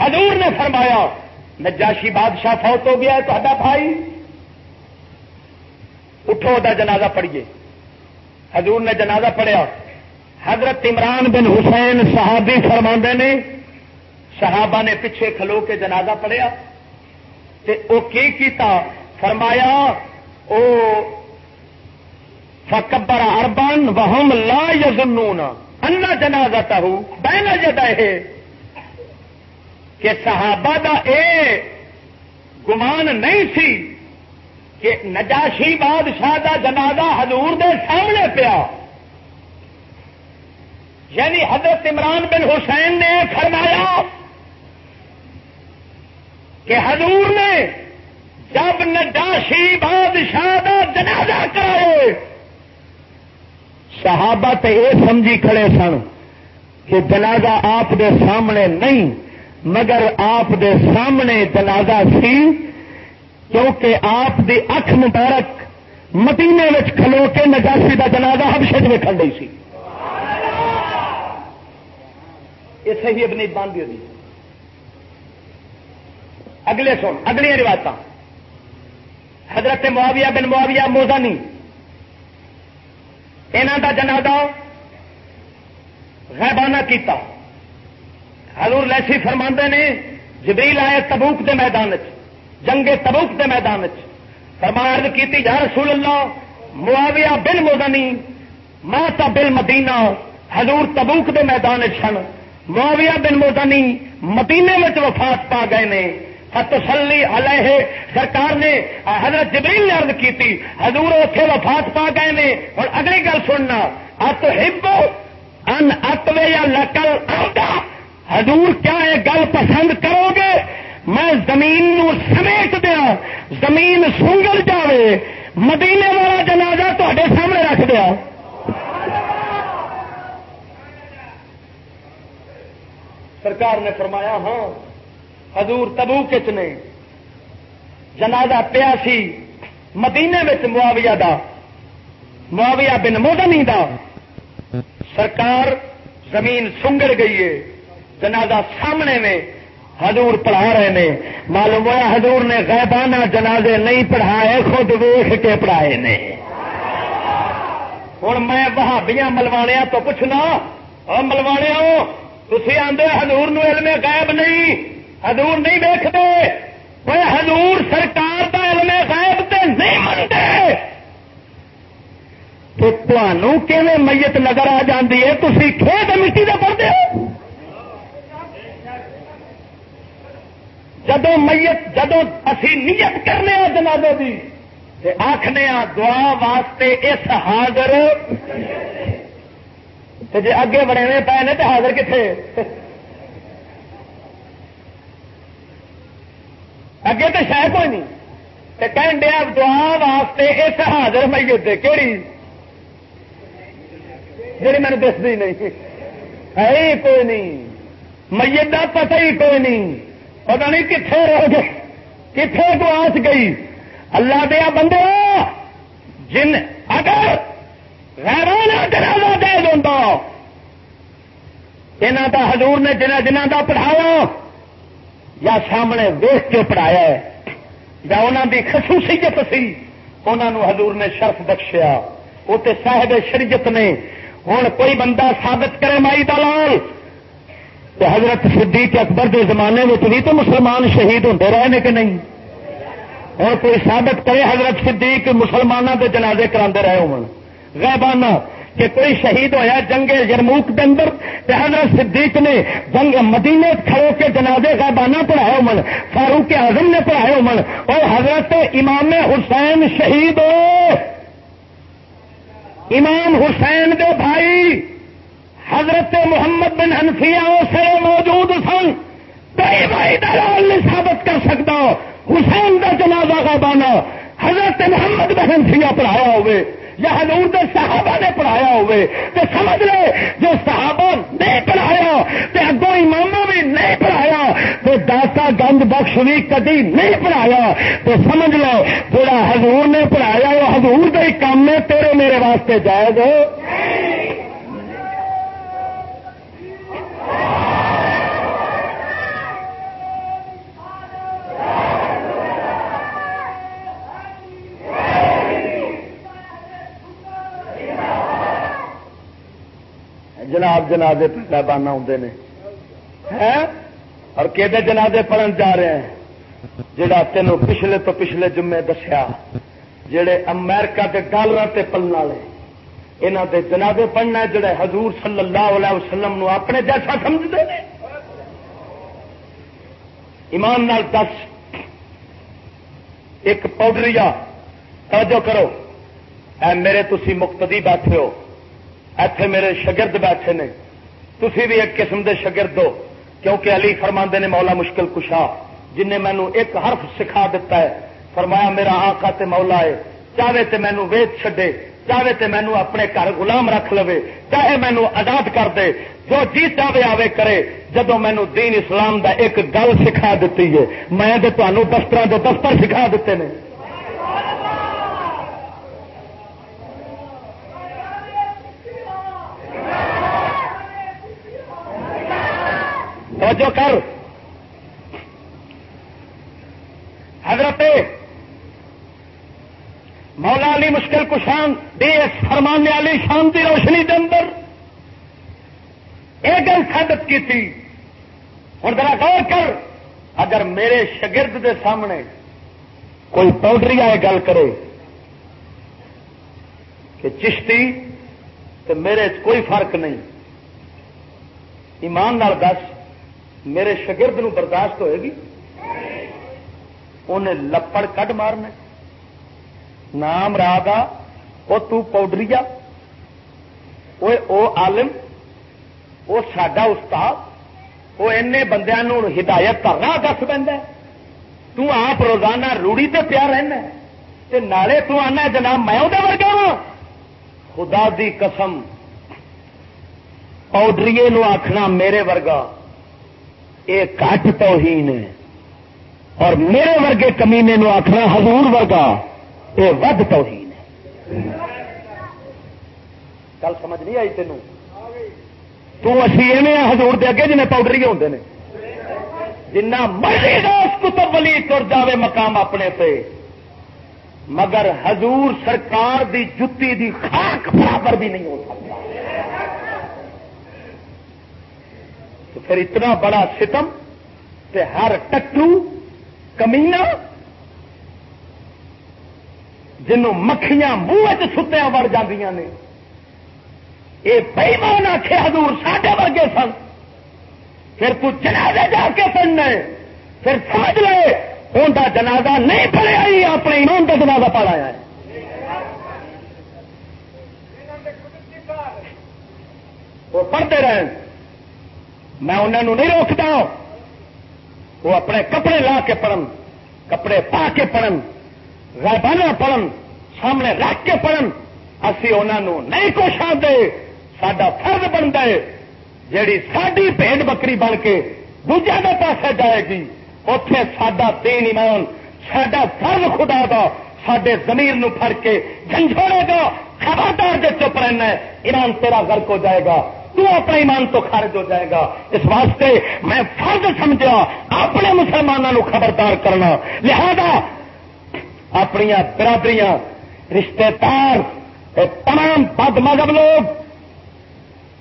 حضور نے فرمایا، نجاشی بادشاہ فوت ہو گیا ہے تو بھائی۔ اٹھو دا جنازہ پڑھیے۔ حضور نے جنازہ پڑھیا۔ حضرت عمران بن حسین صحابی فرما نے، صحابہ نے پیچھے کھلو کے جنازہ پڑھیا۔ تے او کی کیتا؟ فرمایا، او فکبر اربن وہم لا یزنون انا جنازہ تہو بین جدہ کہ صحابہ دا اے گمان نہیں سی کہ نجاشی بادشاہ دا جنازہ حضور دے سامنے پیا۔ یعنی حضرت عمران بن حسین نے فرمایا کہ حضور نے جب نجاشی بادشاہ دا جنازہ کرائے صحابہ تے یہ سمجھی کھڑے سن کہ جنازہ آپ دے سامنے نہیں، مگر آپ دے سامنے جنازہ سی، کیونکہ آپ دی اکھ مبارک مدینے کھلو کے نجاسی کا جنازہ ہبشے میں کھڑ گئی سی۔ یہ صحیح اپنی باندھی ہوئی۔ اگلے سن اگلے روایت حضرت معاویہ بن معاویہ موزانی۔ یہاں کا جنازہ غیبانہ کیتا۔ حضور لیسی فرما نے، جبریل آئے تبوک دے میدان جنگ تبوک دے میدان فرمار کی یا رسول اللہ، معاویہ بن موزنی ماتا بل مدینہ حضور تبوک دے میدان سن۔ معاویہ بن موزنی مدینے میں وفات پا گئے نے۔ فتسلی علیہ۔ سرکار نے حضرت جبریل نے عرض کی حضور اتنے وفات پا گئے نے۔ اور اگلی گل سننا ات ہبو ان اتوے یا لکل آتا حضور کیا یہ گل پسند کرو گے؟ میں زمین نو سمیٹ دیا زمین سونگل جاوے، مدینے والا جنازہ تے سامنے رکھ دیا سرکار نے فرمایا ہاں حضور تبو کچ نے جنازہ پیا سی مدینے میں معاویہ دا، معاویہ بن مودنی دا۔ سرکار زمین سنگڑ گئی ہے، جنازہ سامنے میں حضور پڑھا رہے نے۔ معلوم ہوا حضور نے غیبانہ جنازے نہیں پڑھائے، خود ویخ کے پڑھائے نے۔ ہوں میں بہابیاں ملوانیا تو پوچھنا اور ملوانیا تھی آدھے حضور نو علم غائب نہیں حضور نہیں دیکھتے۔ وہ حضور سرکار کا علم غائب تے نہیں منتے۔ تو تمہوں کہ میت نظر آ جاتی ہے؟ تھی کھیت مٹی کا پڑھتے ہو۔ جدو میت جدو اسی نیت کرنے جنازے کی آخنے دعا واسطے اس حاضر جی اگے بڑے پے نے تو حاضر کتنے اگے تو شاید کوئی نہیں۔ کہن دیا دعا واسطے اس حاضر میت کہڑی جی مجھے دستی نہیں۔ ہے کوئی نہیں۔ میت کا پتہ ہی کوئی نہیں۔ پتا نہیں کتنے رہ گئے۔ کتنے تو گئی۔ اللہ دیا بندے، جن اگر غیرانہ جنازہ دے دوں یہاں کا حضور نے جنہ جنہ کا پڑھایا۔ یا سامنے ویخ کے پڑھایا یا انہوں کی خصوصیت سی انہوں حضور نے شرف بخشیا۔ وہ تو صاحب شریعت نے ہوں کوئی بندہ ثابت کرے مائی دلال تو حضرت صدیق اکبر کے زمانے میں بھی تو مسلمان شہید ہوتے رہے کہ نہیں۔ ہوں کوئی ثابت کرے حضرت صدیق مسلمانوں کے جنازے کرا رہے ہو غیبانہ کہ کوئی شہید ہوا جنگ یرموک کے اندر حضرت صدیق نے جنگ مدینے کھڑو کے جنازے غیبانہ پڑھائے من فاروق اعظم نے پڑھائے من اور حضرت امام حسین شہید ہو۔ امام حسین دے بھائی حضرت محمد بن حنفیہ سے موجود سن۔ کئی بھائی دلال نہیں ثابت کر سکتا۔ حسین کا جنازہ غیبانہ۔ حضرت محمد بن حنفیہ پڑھایا ہوئے۔ یا حضور دے صحابہ نے پڑھایا ہوئے تو سمجھ لے، جو صحابہ نہیں پڑھایا تو اگوں اماموں بھی نہیں پڑھایا تو داتا گند بخش بھی کدی نہیں پڑھایا تو سمجھ لو جڑا حضور نے پڑھایا، وہ حضور دے کام میں تیرے میرے واسطے جائز ہو جناب جنازے پیبانہ آتے ہیں؟ اور کہ جنازے پڑھن جا رہے ہیں؟ جڑا تینوں پچھلے تو پچھلے جمعے دسیا، جڑے امریکہ کے ڈالر سے پلن والے۔ یہاں کے جنازے پڑھنا جڑے حضور صلی اللہ علیہ وسلم نو اپنے جیسا سمجھتے ہیں ایمان نال دس۔ ایک پاؤڈری توجہ کرو۔ اے میرے تسی مقتدی بیٹھے ہو۔ ایتھے میرے شگرد بیٹھے نے۔ تھی بھی ایک قسم دے شگرد ہو، کیونکہ علی فرما نے مولا مشکل کشا جن نے مینو ایک حرف سکھا دیتا ہے۔ فرمایا، میرا آقا تے مولا ہے، چاہے تے مینو ویچ چھڈے، چاہے تے مینو اپنے گھر غلام رکھ لو چاہے مینو آزاد کر دے۔ جو جی چاہے آوے کرے جدو مینو دین اسلام دا ایک گل سکھا دیتی ہے، میں تو دفتر دو دفتر سکھا دیتے ہیں توجہ کر۔ حضرت مولا علی مشکل کشان ڈی ایس فرمان علی شانتی روشنی کے اندر یہ گل ثابت کی تھی ہوں ذرا غور کر، اگر میرے شگرد دے سامنے کوئی پاؤڈری آئے گل کرے کہ چشتی تو میرے کوئی فرق نہیں۔ ایمان نال دس۔ میرے شگرد نو برداشت ہوئے گی؟ انہیں لپڑ کٹ مارنا نام راہ وہ تاؤڈری وہ عالم وہ سڈا استاد وہ این بندیا ہدایت کا راہ دس پہ آپ روزانہ روڑی تے پیا رہنا نالے تو آنا جناب، میں وہ ورگا ہاں۔ وا خدا دی قسم پاؤڈری آخنا میرے ورگا۔ یہ کٹ توہین ہے۔ اور میرے ورگے کمینے نو آخنا حضور ورگا، یہ ود توہین ہے۔ سمجھ نہیں آئی تینوں تو اسی ایویں ہزور دے اگے جنہیں پاؤڈری ہوتے ہیں جنہ مرضی دوست کتب ولی تر جاوے مقام اپنے پہ مگر حضور سرکار دی جتی دی خاک برابر بھی نہیں ہو سکتا۔ تو پھر اتنا بڑا ستم تے ہر ٹکو کمینا جنوں مکھیاں منہ ستیا وڑ نے۔ یہ بےمان آخے حضور ساڈے ورگے سن۔ پھر تو جنازے جا کے پڑھنا پھر سمجھ لے ان کا جنازہ نہیں پڑھیا ہی اپنے ایمان کا جنازہ پڑھایا ہے۔ وہ پڑھتے رہے میں انہوں نہیں روکتا۔ وہ اپنے کپڑے لا کے پڑھن، کپڑے پا کے پڑھن، غیبانہ پڑھن، سامنے رکھ کے پڑھن۔ اسی انہوں نہیں کچھ آتے سڈا فرض بنتا ہے۔ جیڑی ساری بھیڑ بکری بن کے دوجے کے پاس جائے گی اتے سڈا تین ایمان سڈا فرض خدا دا سڈے زمین نو پھڑ کے جھنجھوڑے گا۔ خبردار جو چپ رہنا ایمان تیرا غرق ہو جائے گا۔ تو اپنا ایمان تو خارج ہو جائے گا۔ اس واسطے میں فرض سمجھا، اپنے مسلمانوں خبردار کرنا۔ لہذا اپنی برادریاں رشتے دار تمام بد مذہب لوگ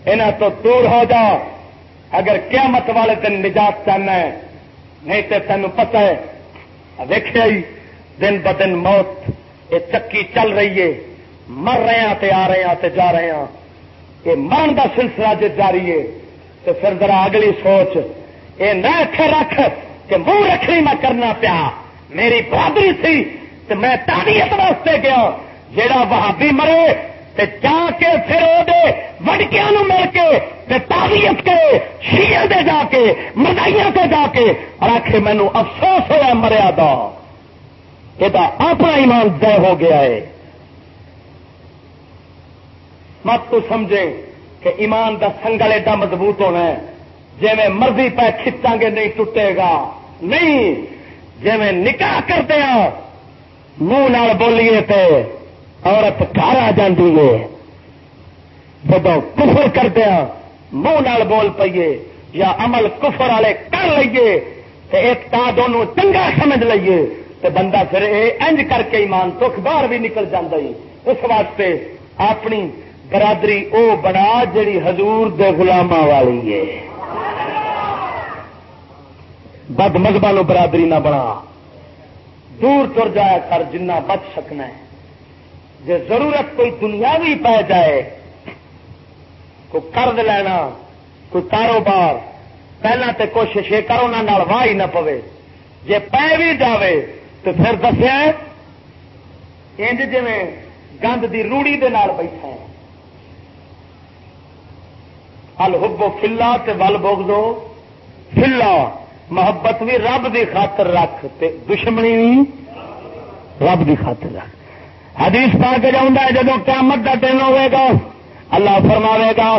انہیں تو دور ہو جا۔ اگر قیامت والے دن نجات چاہنا ہے، نہیں تو تین پتا ہے۔ دیکھا ہی، دن ب دن موت، یہ چکی چل رہی ہے۔ مر رہے ہیں تے آ رہے ہیں تے جا رہے ہیں۔ یہ مرن کا سلسلہ جی جاری ہے، تو پھر ذرا اگلی سوچ یہ نہ رکھ کہ منہ رکھنی میں کرنا پیا۔ میری برادری تھی، تو میں تعریت واسطے گیا۔ جہاں وہاں بھی مرے، تے جا کے پھر وہ وڑکیا مل کے تعریت کے شیئر دے جا کے مدائیاں تے جا کے۔ اور آخر مینو افسوس ہوا مریا دا۔ یہ اپنا ایمان طے ہو گیا ہے۔ مت تو سمجھے کہ ایمان دا سنگل ایڈا مضبوط ہونا ہے۔ جی میں مرضی پہ کھچا گے نہیں ٹوٹے گا۔ نہیں جی میں نکاح کرتے ہیں منہ بولیے تے عورت گھر آ جاتی ہے۔ جب کفر کرتے ہیں منہ بول پیے یا عمل کفر والے کر لیے تو ایک تا دونوں چنگا سمجھ لیے تو بندہ پھر انج کر کے ایمان تو باہر بھی نکل جاتا ہی۔ اس واسطے اپنی برادری او بنا جڑی حضور دے گلاما والی ہے۔ بد مذہبہ نو برادری نہ بنا۔ دور تر جایا کر جنہ بچ سکنا ہے۔ جی ضرورت کوئی دنیا بھی پی جائے، کوئی قرض لینا، کوئی کاروبار پہلے تو کوشش یہ کرو نہ واہ ہی نہ پوے۔ جی پی بھی جائے تو پھر دسیا انج جی گند کی روڑی دے بیٹھا ہے۔ ال ہبو فلا ول بوگ دو فلا، محبت بھی رب دی خاطر رکھ تے دشمنی بھی رب دی خاطر رکھ۔ حدیث پا کے جاؤں ہے جب قیامت کا دن ہوئے گا، اللہ فرماوے گا،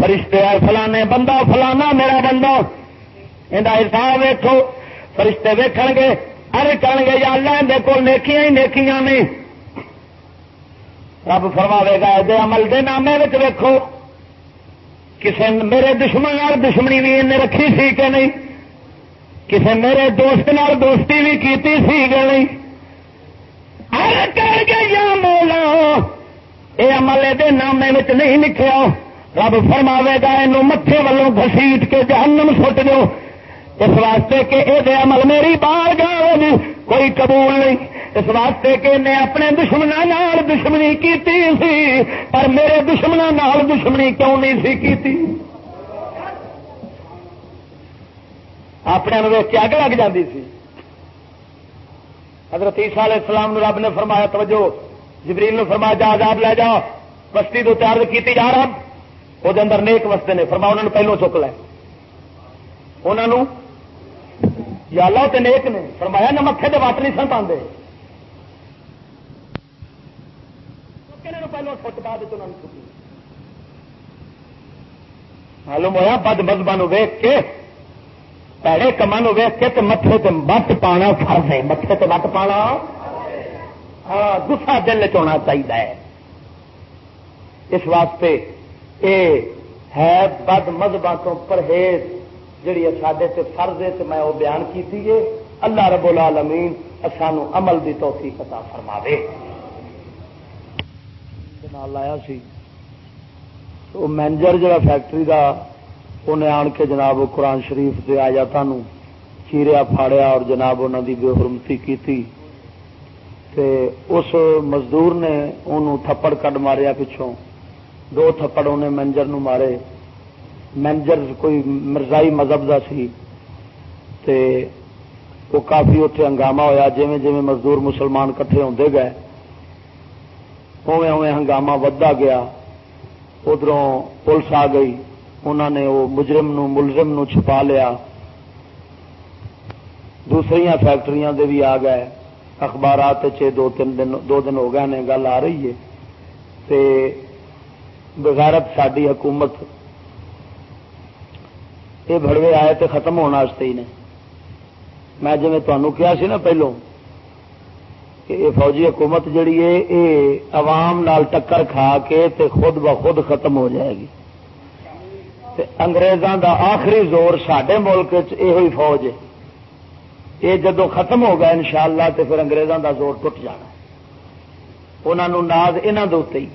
فرشتے فلانے بندہ، فلانا میرا بندہ۔ یہ حساب ویکو فرشتے ویکھ گے ارے کر گے، یا اللہ اندر کو نیکیاں ہی نیکیاں نہیں رب فرماوے گا یہ عمل دے نامے ویکو کسی میرے دشمن دشمنی بھی انہیں رکھی سی کہ نہیں؟ کسی میرے دوست نال دوستی بھی کیتی سی کہ نہیں؟ یا مولا یہ عمل یہ نامے نہیں لکھا رب فرماوے گا یہ متے والوں گسیٹ کے جہنم سٹ دو اس واسطے کہ یہ عمل میری بار گا کوئی قبول نہیں۔ اس واسطے کہ میں اپنے دشمنوں دشمنی کی سی، پر میرے دشمنوں دشمنی کیوں نہیں سی کی اپنے ویک کے اگ لگ جاتی سی۔ حضرت عیسیٰ علیہ السلام نو رب نے فرمایا، توجہ، جبریل نے فرمایا، جا آزاد لے جا، بستی تو تیار کی جا رہا وہ اندر نیک وستے نے، فرمایا انہوں نے پہلو چک لے۔ انہوں یا اللہ تے نیک نے، فرمایا، نہ متے کے وٹ نہیں سن پاندے پہلو فٹ بعد چکی معلوم ہوا بد مذہبہ ویک کے پیڑے کما ویس کے متے تے مت پانا فرض ہے متے تے مت پانا۔ ہاں گسا دل چنا چاہیے اس واسطے اے ہے بد مذہب تو پرہیز جہی سڈے سے فرض ہے میں وہ بیان کی اللہ رب العالمین سانو عمل دی توفیق عطا فرماوے۔ لایا سی وہ مینجر جا فیکٹری کا انہیں آن کے جناب قرآن شریف سے آیا تھان چیریا پھاڑیا اور جناب انہوں کی بے حرمتی کی تھی تے اس مزدور نے انہوں تھپڑ کڈ ماریا پچھوں دو تھپڑ انہیں مینجر نو مارے مینجر کوئی مرزائی مذہب کا سی تے وہ کافی اتنے ہنگامہ ہوا جی جی مزدور مسلمان کٹھے ہوتے گئے اوے اوے ہنگامہ ودا گیا۔ ادھر پولیس آ گئی۔ انہوں نے وہ مجرم نو ملزم نو چھپا لیا۔ دوسری فیکٹری دے بھی آ گئے۔ اخبارات دو تین دن دو دن ہو گئے نے، گل آ رہی ہے۔ تے بغیرت ساری حکومت یہ بڑوے آئے تے ختم ہونے ہی نے۔ میں جی تمہوں کیا سی نا پہلو کہ یہ فوجی حکومت جڑی ہے یہ عوام نال ٹکر کھا کے تے خود بخود ختم ہو جائے گی۔ انگریزوں دا آخری زور سڈے ملک یہ فوج ہے۔ یہ جدو ختم ہو گیا ان شاء اللہ تو پھر انگریزوں کا زور ٹوٹ جانا۔ انہوں ناز یہاں ہی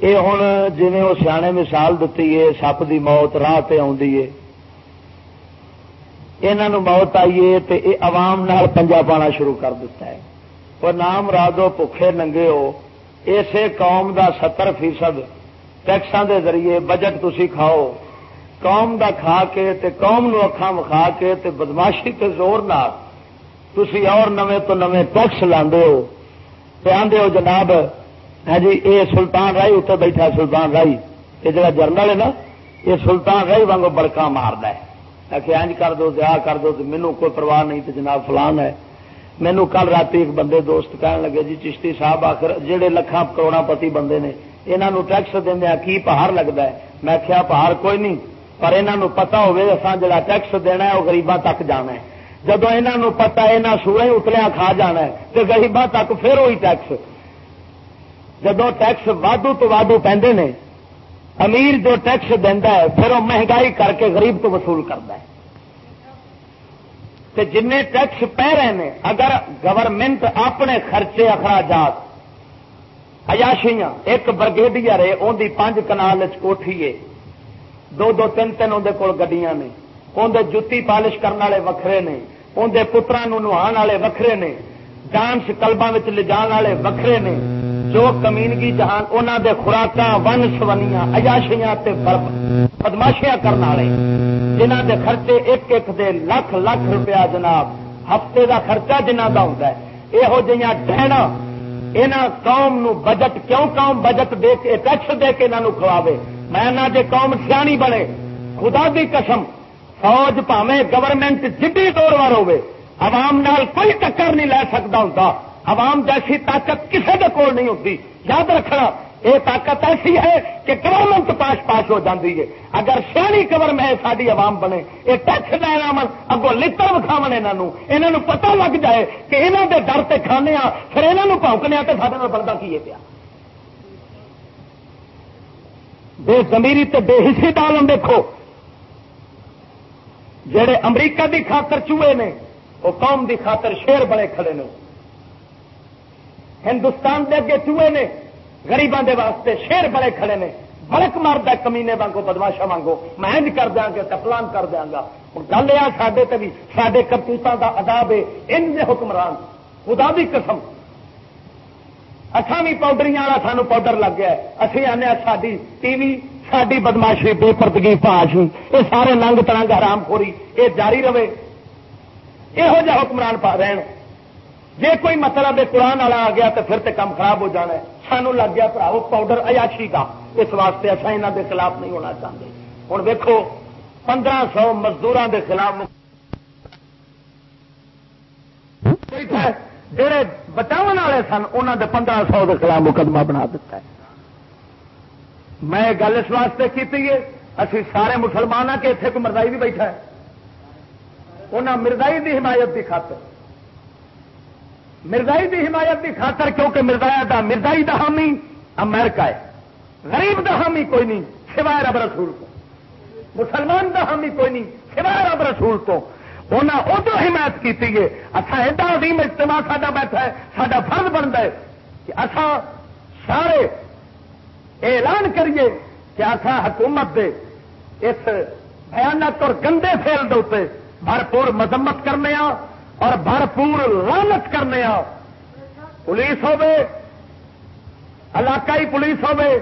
یہ ہوں جی وہ سیانے مثال دیتی ہے، سپ کی موت، راہ پہ آ موت آئیے تو یہ عوام نال پنجا پانا شروع کر دیتا ہے۔ وہ نام رادو بھوکھے ننگے ہو۔ اسے قوم دا ستر فیصد ٹیکساں دے ذریعے بجٹ تسی کھاؤ۔ قوم دا کھا کے تے قوم نو اکھاں وکھا کے تے بدماشی تے زور نہ تسی اور نویں تو نویں ٹیکس لاندے ہو۔ تے آندے ہو جناب ہاں جی اے سلطان رائی اتنے بیٹھا سلطان رائی یہ جڑا جرنل ہے نا یہ سلطان رائی وانگو بڑکا مارد ہے۔ کہ انج کر دو آ کر دو مینو کوئی پرواہ نہیں تو جناب فلان ہے۔ مینو کل رات ایک بندے دوست کہنے لگے جی چشتی صاحب آخر جہے لکھان کروڑا پتی بندے نے یہاں ٹیکس دیا کی پہاڑ لگتا ہے؟ میں کیا پہاڑ کوئی نہیں، پر یہاں پتا ہوا جا ٹیکس دینا ہے وہ گریباں تک جانا ہے۔ جب یہ پتا یہاں سورے اتلیا کھا جانا ہے تو گریباں تک پھر وہی ٹیکس۔ جب ٹیکس وادو تو وادو پہ نے امیر جو ٹیکس دینا ہے، پھر وہ مہنگائی کر کے غریب تو وصول کرتا ہے۔ جن ٹیکس پہ رہے ہیں، اگر گورنمنٹ اپنے خرچے، اخراجات اجاشیاں ایک برگیڈیئر ہے اندی پانچ کنال کوٹھی ہے۔ دو دو تین تین اندر کول گڈیاں نے۔ اندر جتی پالش کرنے والے وکھرے نے۔ اندر پترا نہا والے وکھرے نے۔ ڈانس کلبا لے جان والے وکھرے نے۔ جو کمینگی جہان انہوں دے خوراک ون سونیاں اجاشیاں بدماشیاں کرنے والے۔ جنہ دے خرچے ایک ایک دے لکھ لکھ روپیہ جناب، ہفتے دا خرچہ جنہ کا ہوتا ہے۔ یہو جہاں ڈہنا یہاں قوم نو بجٹ، کیوں قوم بجٹ دے کے، ٹیکس دے کے انہوں کھواوے میں نہ جے قوم سیانی بنے۔ خدا دی قسم، فوج پاوے گورنمنٹ جدی دور وار ہوے عوام نال کوئی ٹکر نہیں لے سکتا ہوں عوام جیسی طاقت کسی کے کول نہیں ہوتی۔ یاد رکھنا، یہ طاقت ایسی ہے کہ گورنمنٹ پاس پاس ہو جاتی ہے۔ اگر سیانی گورنمنٹ ساری عوام بنے، یہ ٹیکس لینا من اگوں لڑ وکھاو یہاں پتا لگ جائے کہ یہاں کے ڈر سے کھانے پھر یہاں پونکنے تو سارے بنتا کی پیا؟ بے زمیری تے بے حصے دالم دیکھو۔ جہے امریکہ دی خاطر چوہے نے، وہ قوم دی خاطر شیر بڑے کھڑے نے۔ ہندوستان دے اگے چوہے نے گریبان دے واسطے شیر بڑے کھڑے نے۔ بڑک مارد کمینے وانگو بدماشا وانگو۔ میں انج کر دیا گا کپلان کر دیا گا۔ گل یہ سڈے بھی سڈے کرتوتوں کا اداب ہے۔ ان حکمران، خدا بھی قسم۔ اچھا بھی پاؤڈری والا سانو پاؤڈر لگ گیا اسی آنے ساری ٹی وی ساری بدماشی بے پردگی پاش۔ یہ سارے ننگ ترنگ حرام خوری، یہ جاری رہے۔ یہو جہ حکمران پا رہن جی کوئی مطلب قرآن والا آ گیا تو پھر تو کام خراب ہو جانا ہے۔ سانو لگ گیا پراؤ پاؤڈر ایاشی کا۔ اس واسطے اچھا یہاں کے خلاف نہیں ہونا چاہتے۔ ہوں دیکھو پندرہ سو مزدوروں کے خلاف جہے بچاؤ والے سن انہوں نے پندرہ سو کے خلاف مقدمہ بنا دیتا ہے۔ میں گل اس واسطے کی اسی سارے مسلمان ہاں کہ اتنے کو مردائی بھی بیٹھا ہے۔ انہیں مردائی دی حمایت کی خاطر۔ مردائی دی حمایت کی خاطر کیونکہ مردایا دا مردائی دا حامی، امریکہ ہے۔ غریب دا حامی کوئی نہیں، سوائے رب رسول کو۔ مسلمان دا حامی کوئی نہیں، سوائے رب رسول تو انہیں ادو حمایت کی اچھا ایڈا عظیم اجتماع ساڈا بیٹھا ہے، ساڈا فرض بنتا ہے کہ اچھا سارے اعلان کریے کہ اچھا حکومت دے اس بھیانک اور گندے فیل دے بھرپور مذمت کرنے اور بھرپور لانت کرنے پولیس ہوے علاقائی پولیس ہوے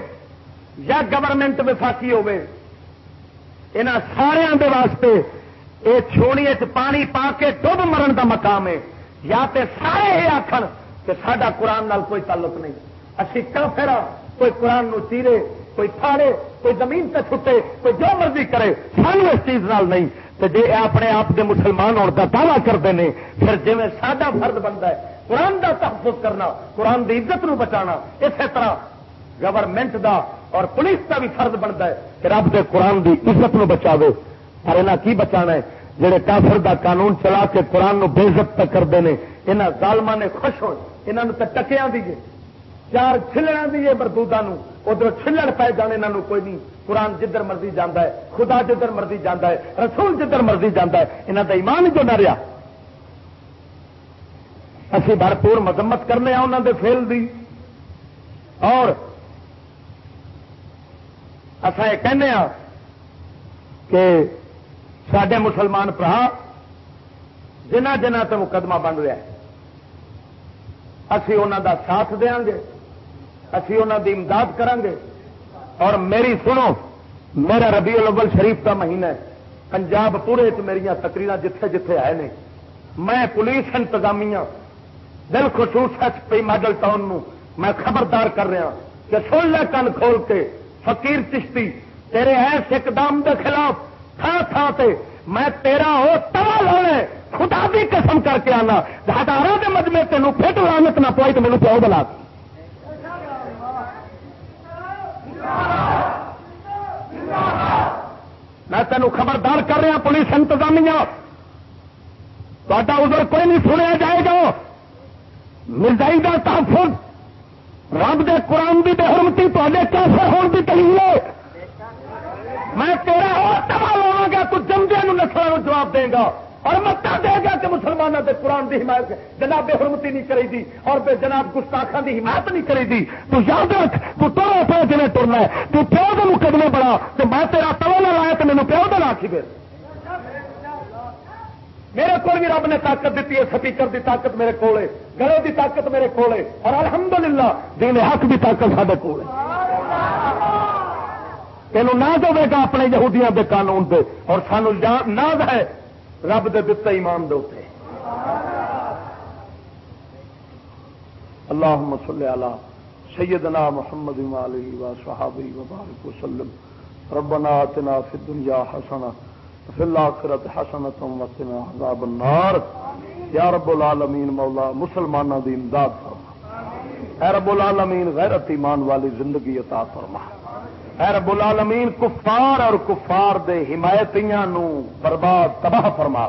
یا گورنمنٹ وفاقی ہوے ان سارے واسطے یہ چھونی پانی پا کے ڈب مرن کا مقام ہے۔ یا تے سارے یہ آخر کہ سڈا قرآن نال کوئی تعلق نہیں۔ اسی کافر کوئی قرآن نو چیرے، کوئی پھاڑے کوئی زمین تے چھٹے کوئی جو مرضی کرے، سانو اس چیز نال نہیں۔ تو جی اپنے آپ کے مسلمان ہونے کا دعوی کرتے ہیں پھر جی سڈا فرد بنتا ہے، قرآن کا تحفظ کرنا، قرآن کی عزت نو بچانا، اسی طرح گورنمنٹ دا اور پولیس کا بھی فرد بنتا ہے کہ رب کے قرآن کی عزت نو بچا پر یہاں کی بچانا ہے؟ جہے کافر دا قانون چلا کے قرآن نو بے عزت کرتے ہیں یہاں ظالما نے خوش ہو یہاں تو ٹکیا دیجیے چار چلنا دیے مردودا ادھر چلڑ پی جانے یہاں کوئی نہیں۔ قرآن جدھر مرضی جانا ہے، خدا جدھر مرضی جانا ہے، رسول جدھر مرضی جانا ہے یہاں کا ایمان جو نہ رہا اسی بھرپور مذمت کرنے انہوں دے فیل دی۔ اور اصا یہ کہنے ہاں کہ سڈے مسلمان برا جنہ جنہ تو مقدمہ بن رہا ہے، اسی انہوں دا ساتھ دیا گے، اسی انہوں دی امداد کریں گے۔ اور میری سنو، میرا ربیع الاول شریف کا مہینہ ہے۔ پنجاب پورے میری تقریر جتھے جتھے آئے نے۔ میں پولیس انتظامیہ، دل خصوص ایچ پی ماڈل ٹاؤن نو میں خبردار کر رہا ہاں کہ سن لے کن کھول کے فقیر چشتی، تیرے ایس اقدام دے خلاف تھان تھان تے میں تیرا ہو توا لانا خدا بھی قسم کر کے آنا۔ ہزاروں کے مجمے تینوں پھٹ لانت نہ پوائی تو مینو پیو بلا میں تینوں خبردار کر رہا پولیس انتظامیہ۔ تا ادھر کوئی نہیں سنیا جائے گا۔ مرزائی کا تحفظ، رب دے قرآن کی بےحرمتی تے کیسے ہونے کی دلیل ہے۔ میں تیرا اور تباہ لوا گا، تو جمدے نسلوں جواب دے گا۔ اور متا دے گا کہ مسلمانوں کے قرآن کی حمایت جناب بے حرمتی نہیں کرے گی اور بے جناب گستاخان کی حمایت نہیں کرے گی تو یاد رکھ، تو تر پہ جی ٹرنا ہے۔ تو پیو کے مقدمے بڑا تو میں تیرا توا نہ لایا تو مینو پیو دے لا پھر میرے کو بھی رب نے طاقت دیتی ہے، سپیکر دی طاقت میرے کو گلے دی طاقت میرے کو اور الحمدللہ دین حق دی طاقت سارے کو تینوں نہ دے گا اپنے یہودیاں دے قانون دے، اور سانو ناز ہے رب دے دتا ایمان دے اللهم صل على سيدنا محمد وعلى وصحابه وبارك وسلم۔ ربنا آتنا في الدنيا حسنه وفي الاخره حسنه وقنا عذاب النار۔ یا رب العالمین مولا مسلمانوں دی امداد فرما۔ اے رب العالمین، غیرت ایمان والی زندگی عطا فرما۔ اے رب العالمین کفار اور کفار دے حمایتیاں نو برباد تباہ فرما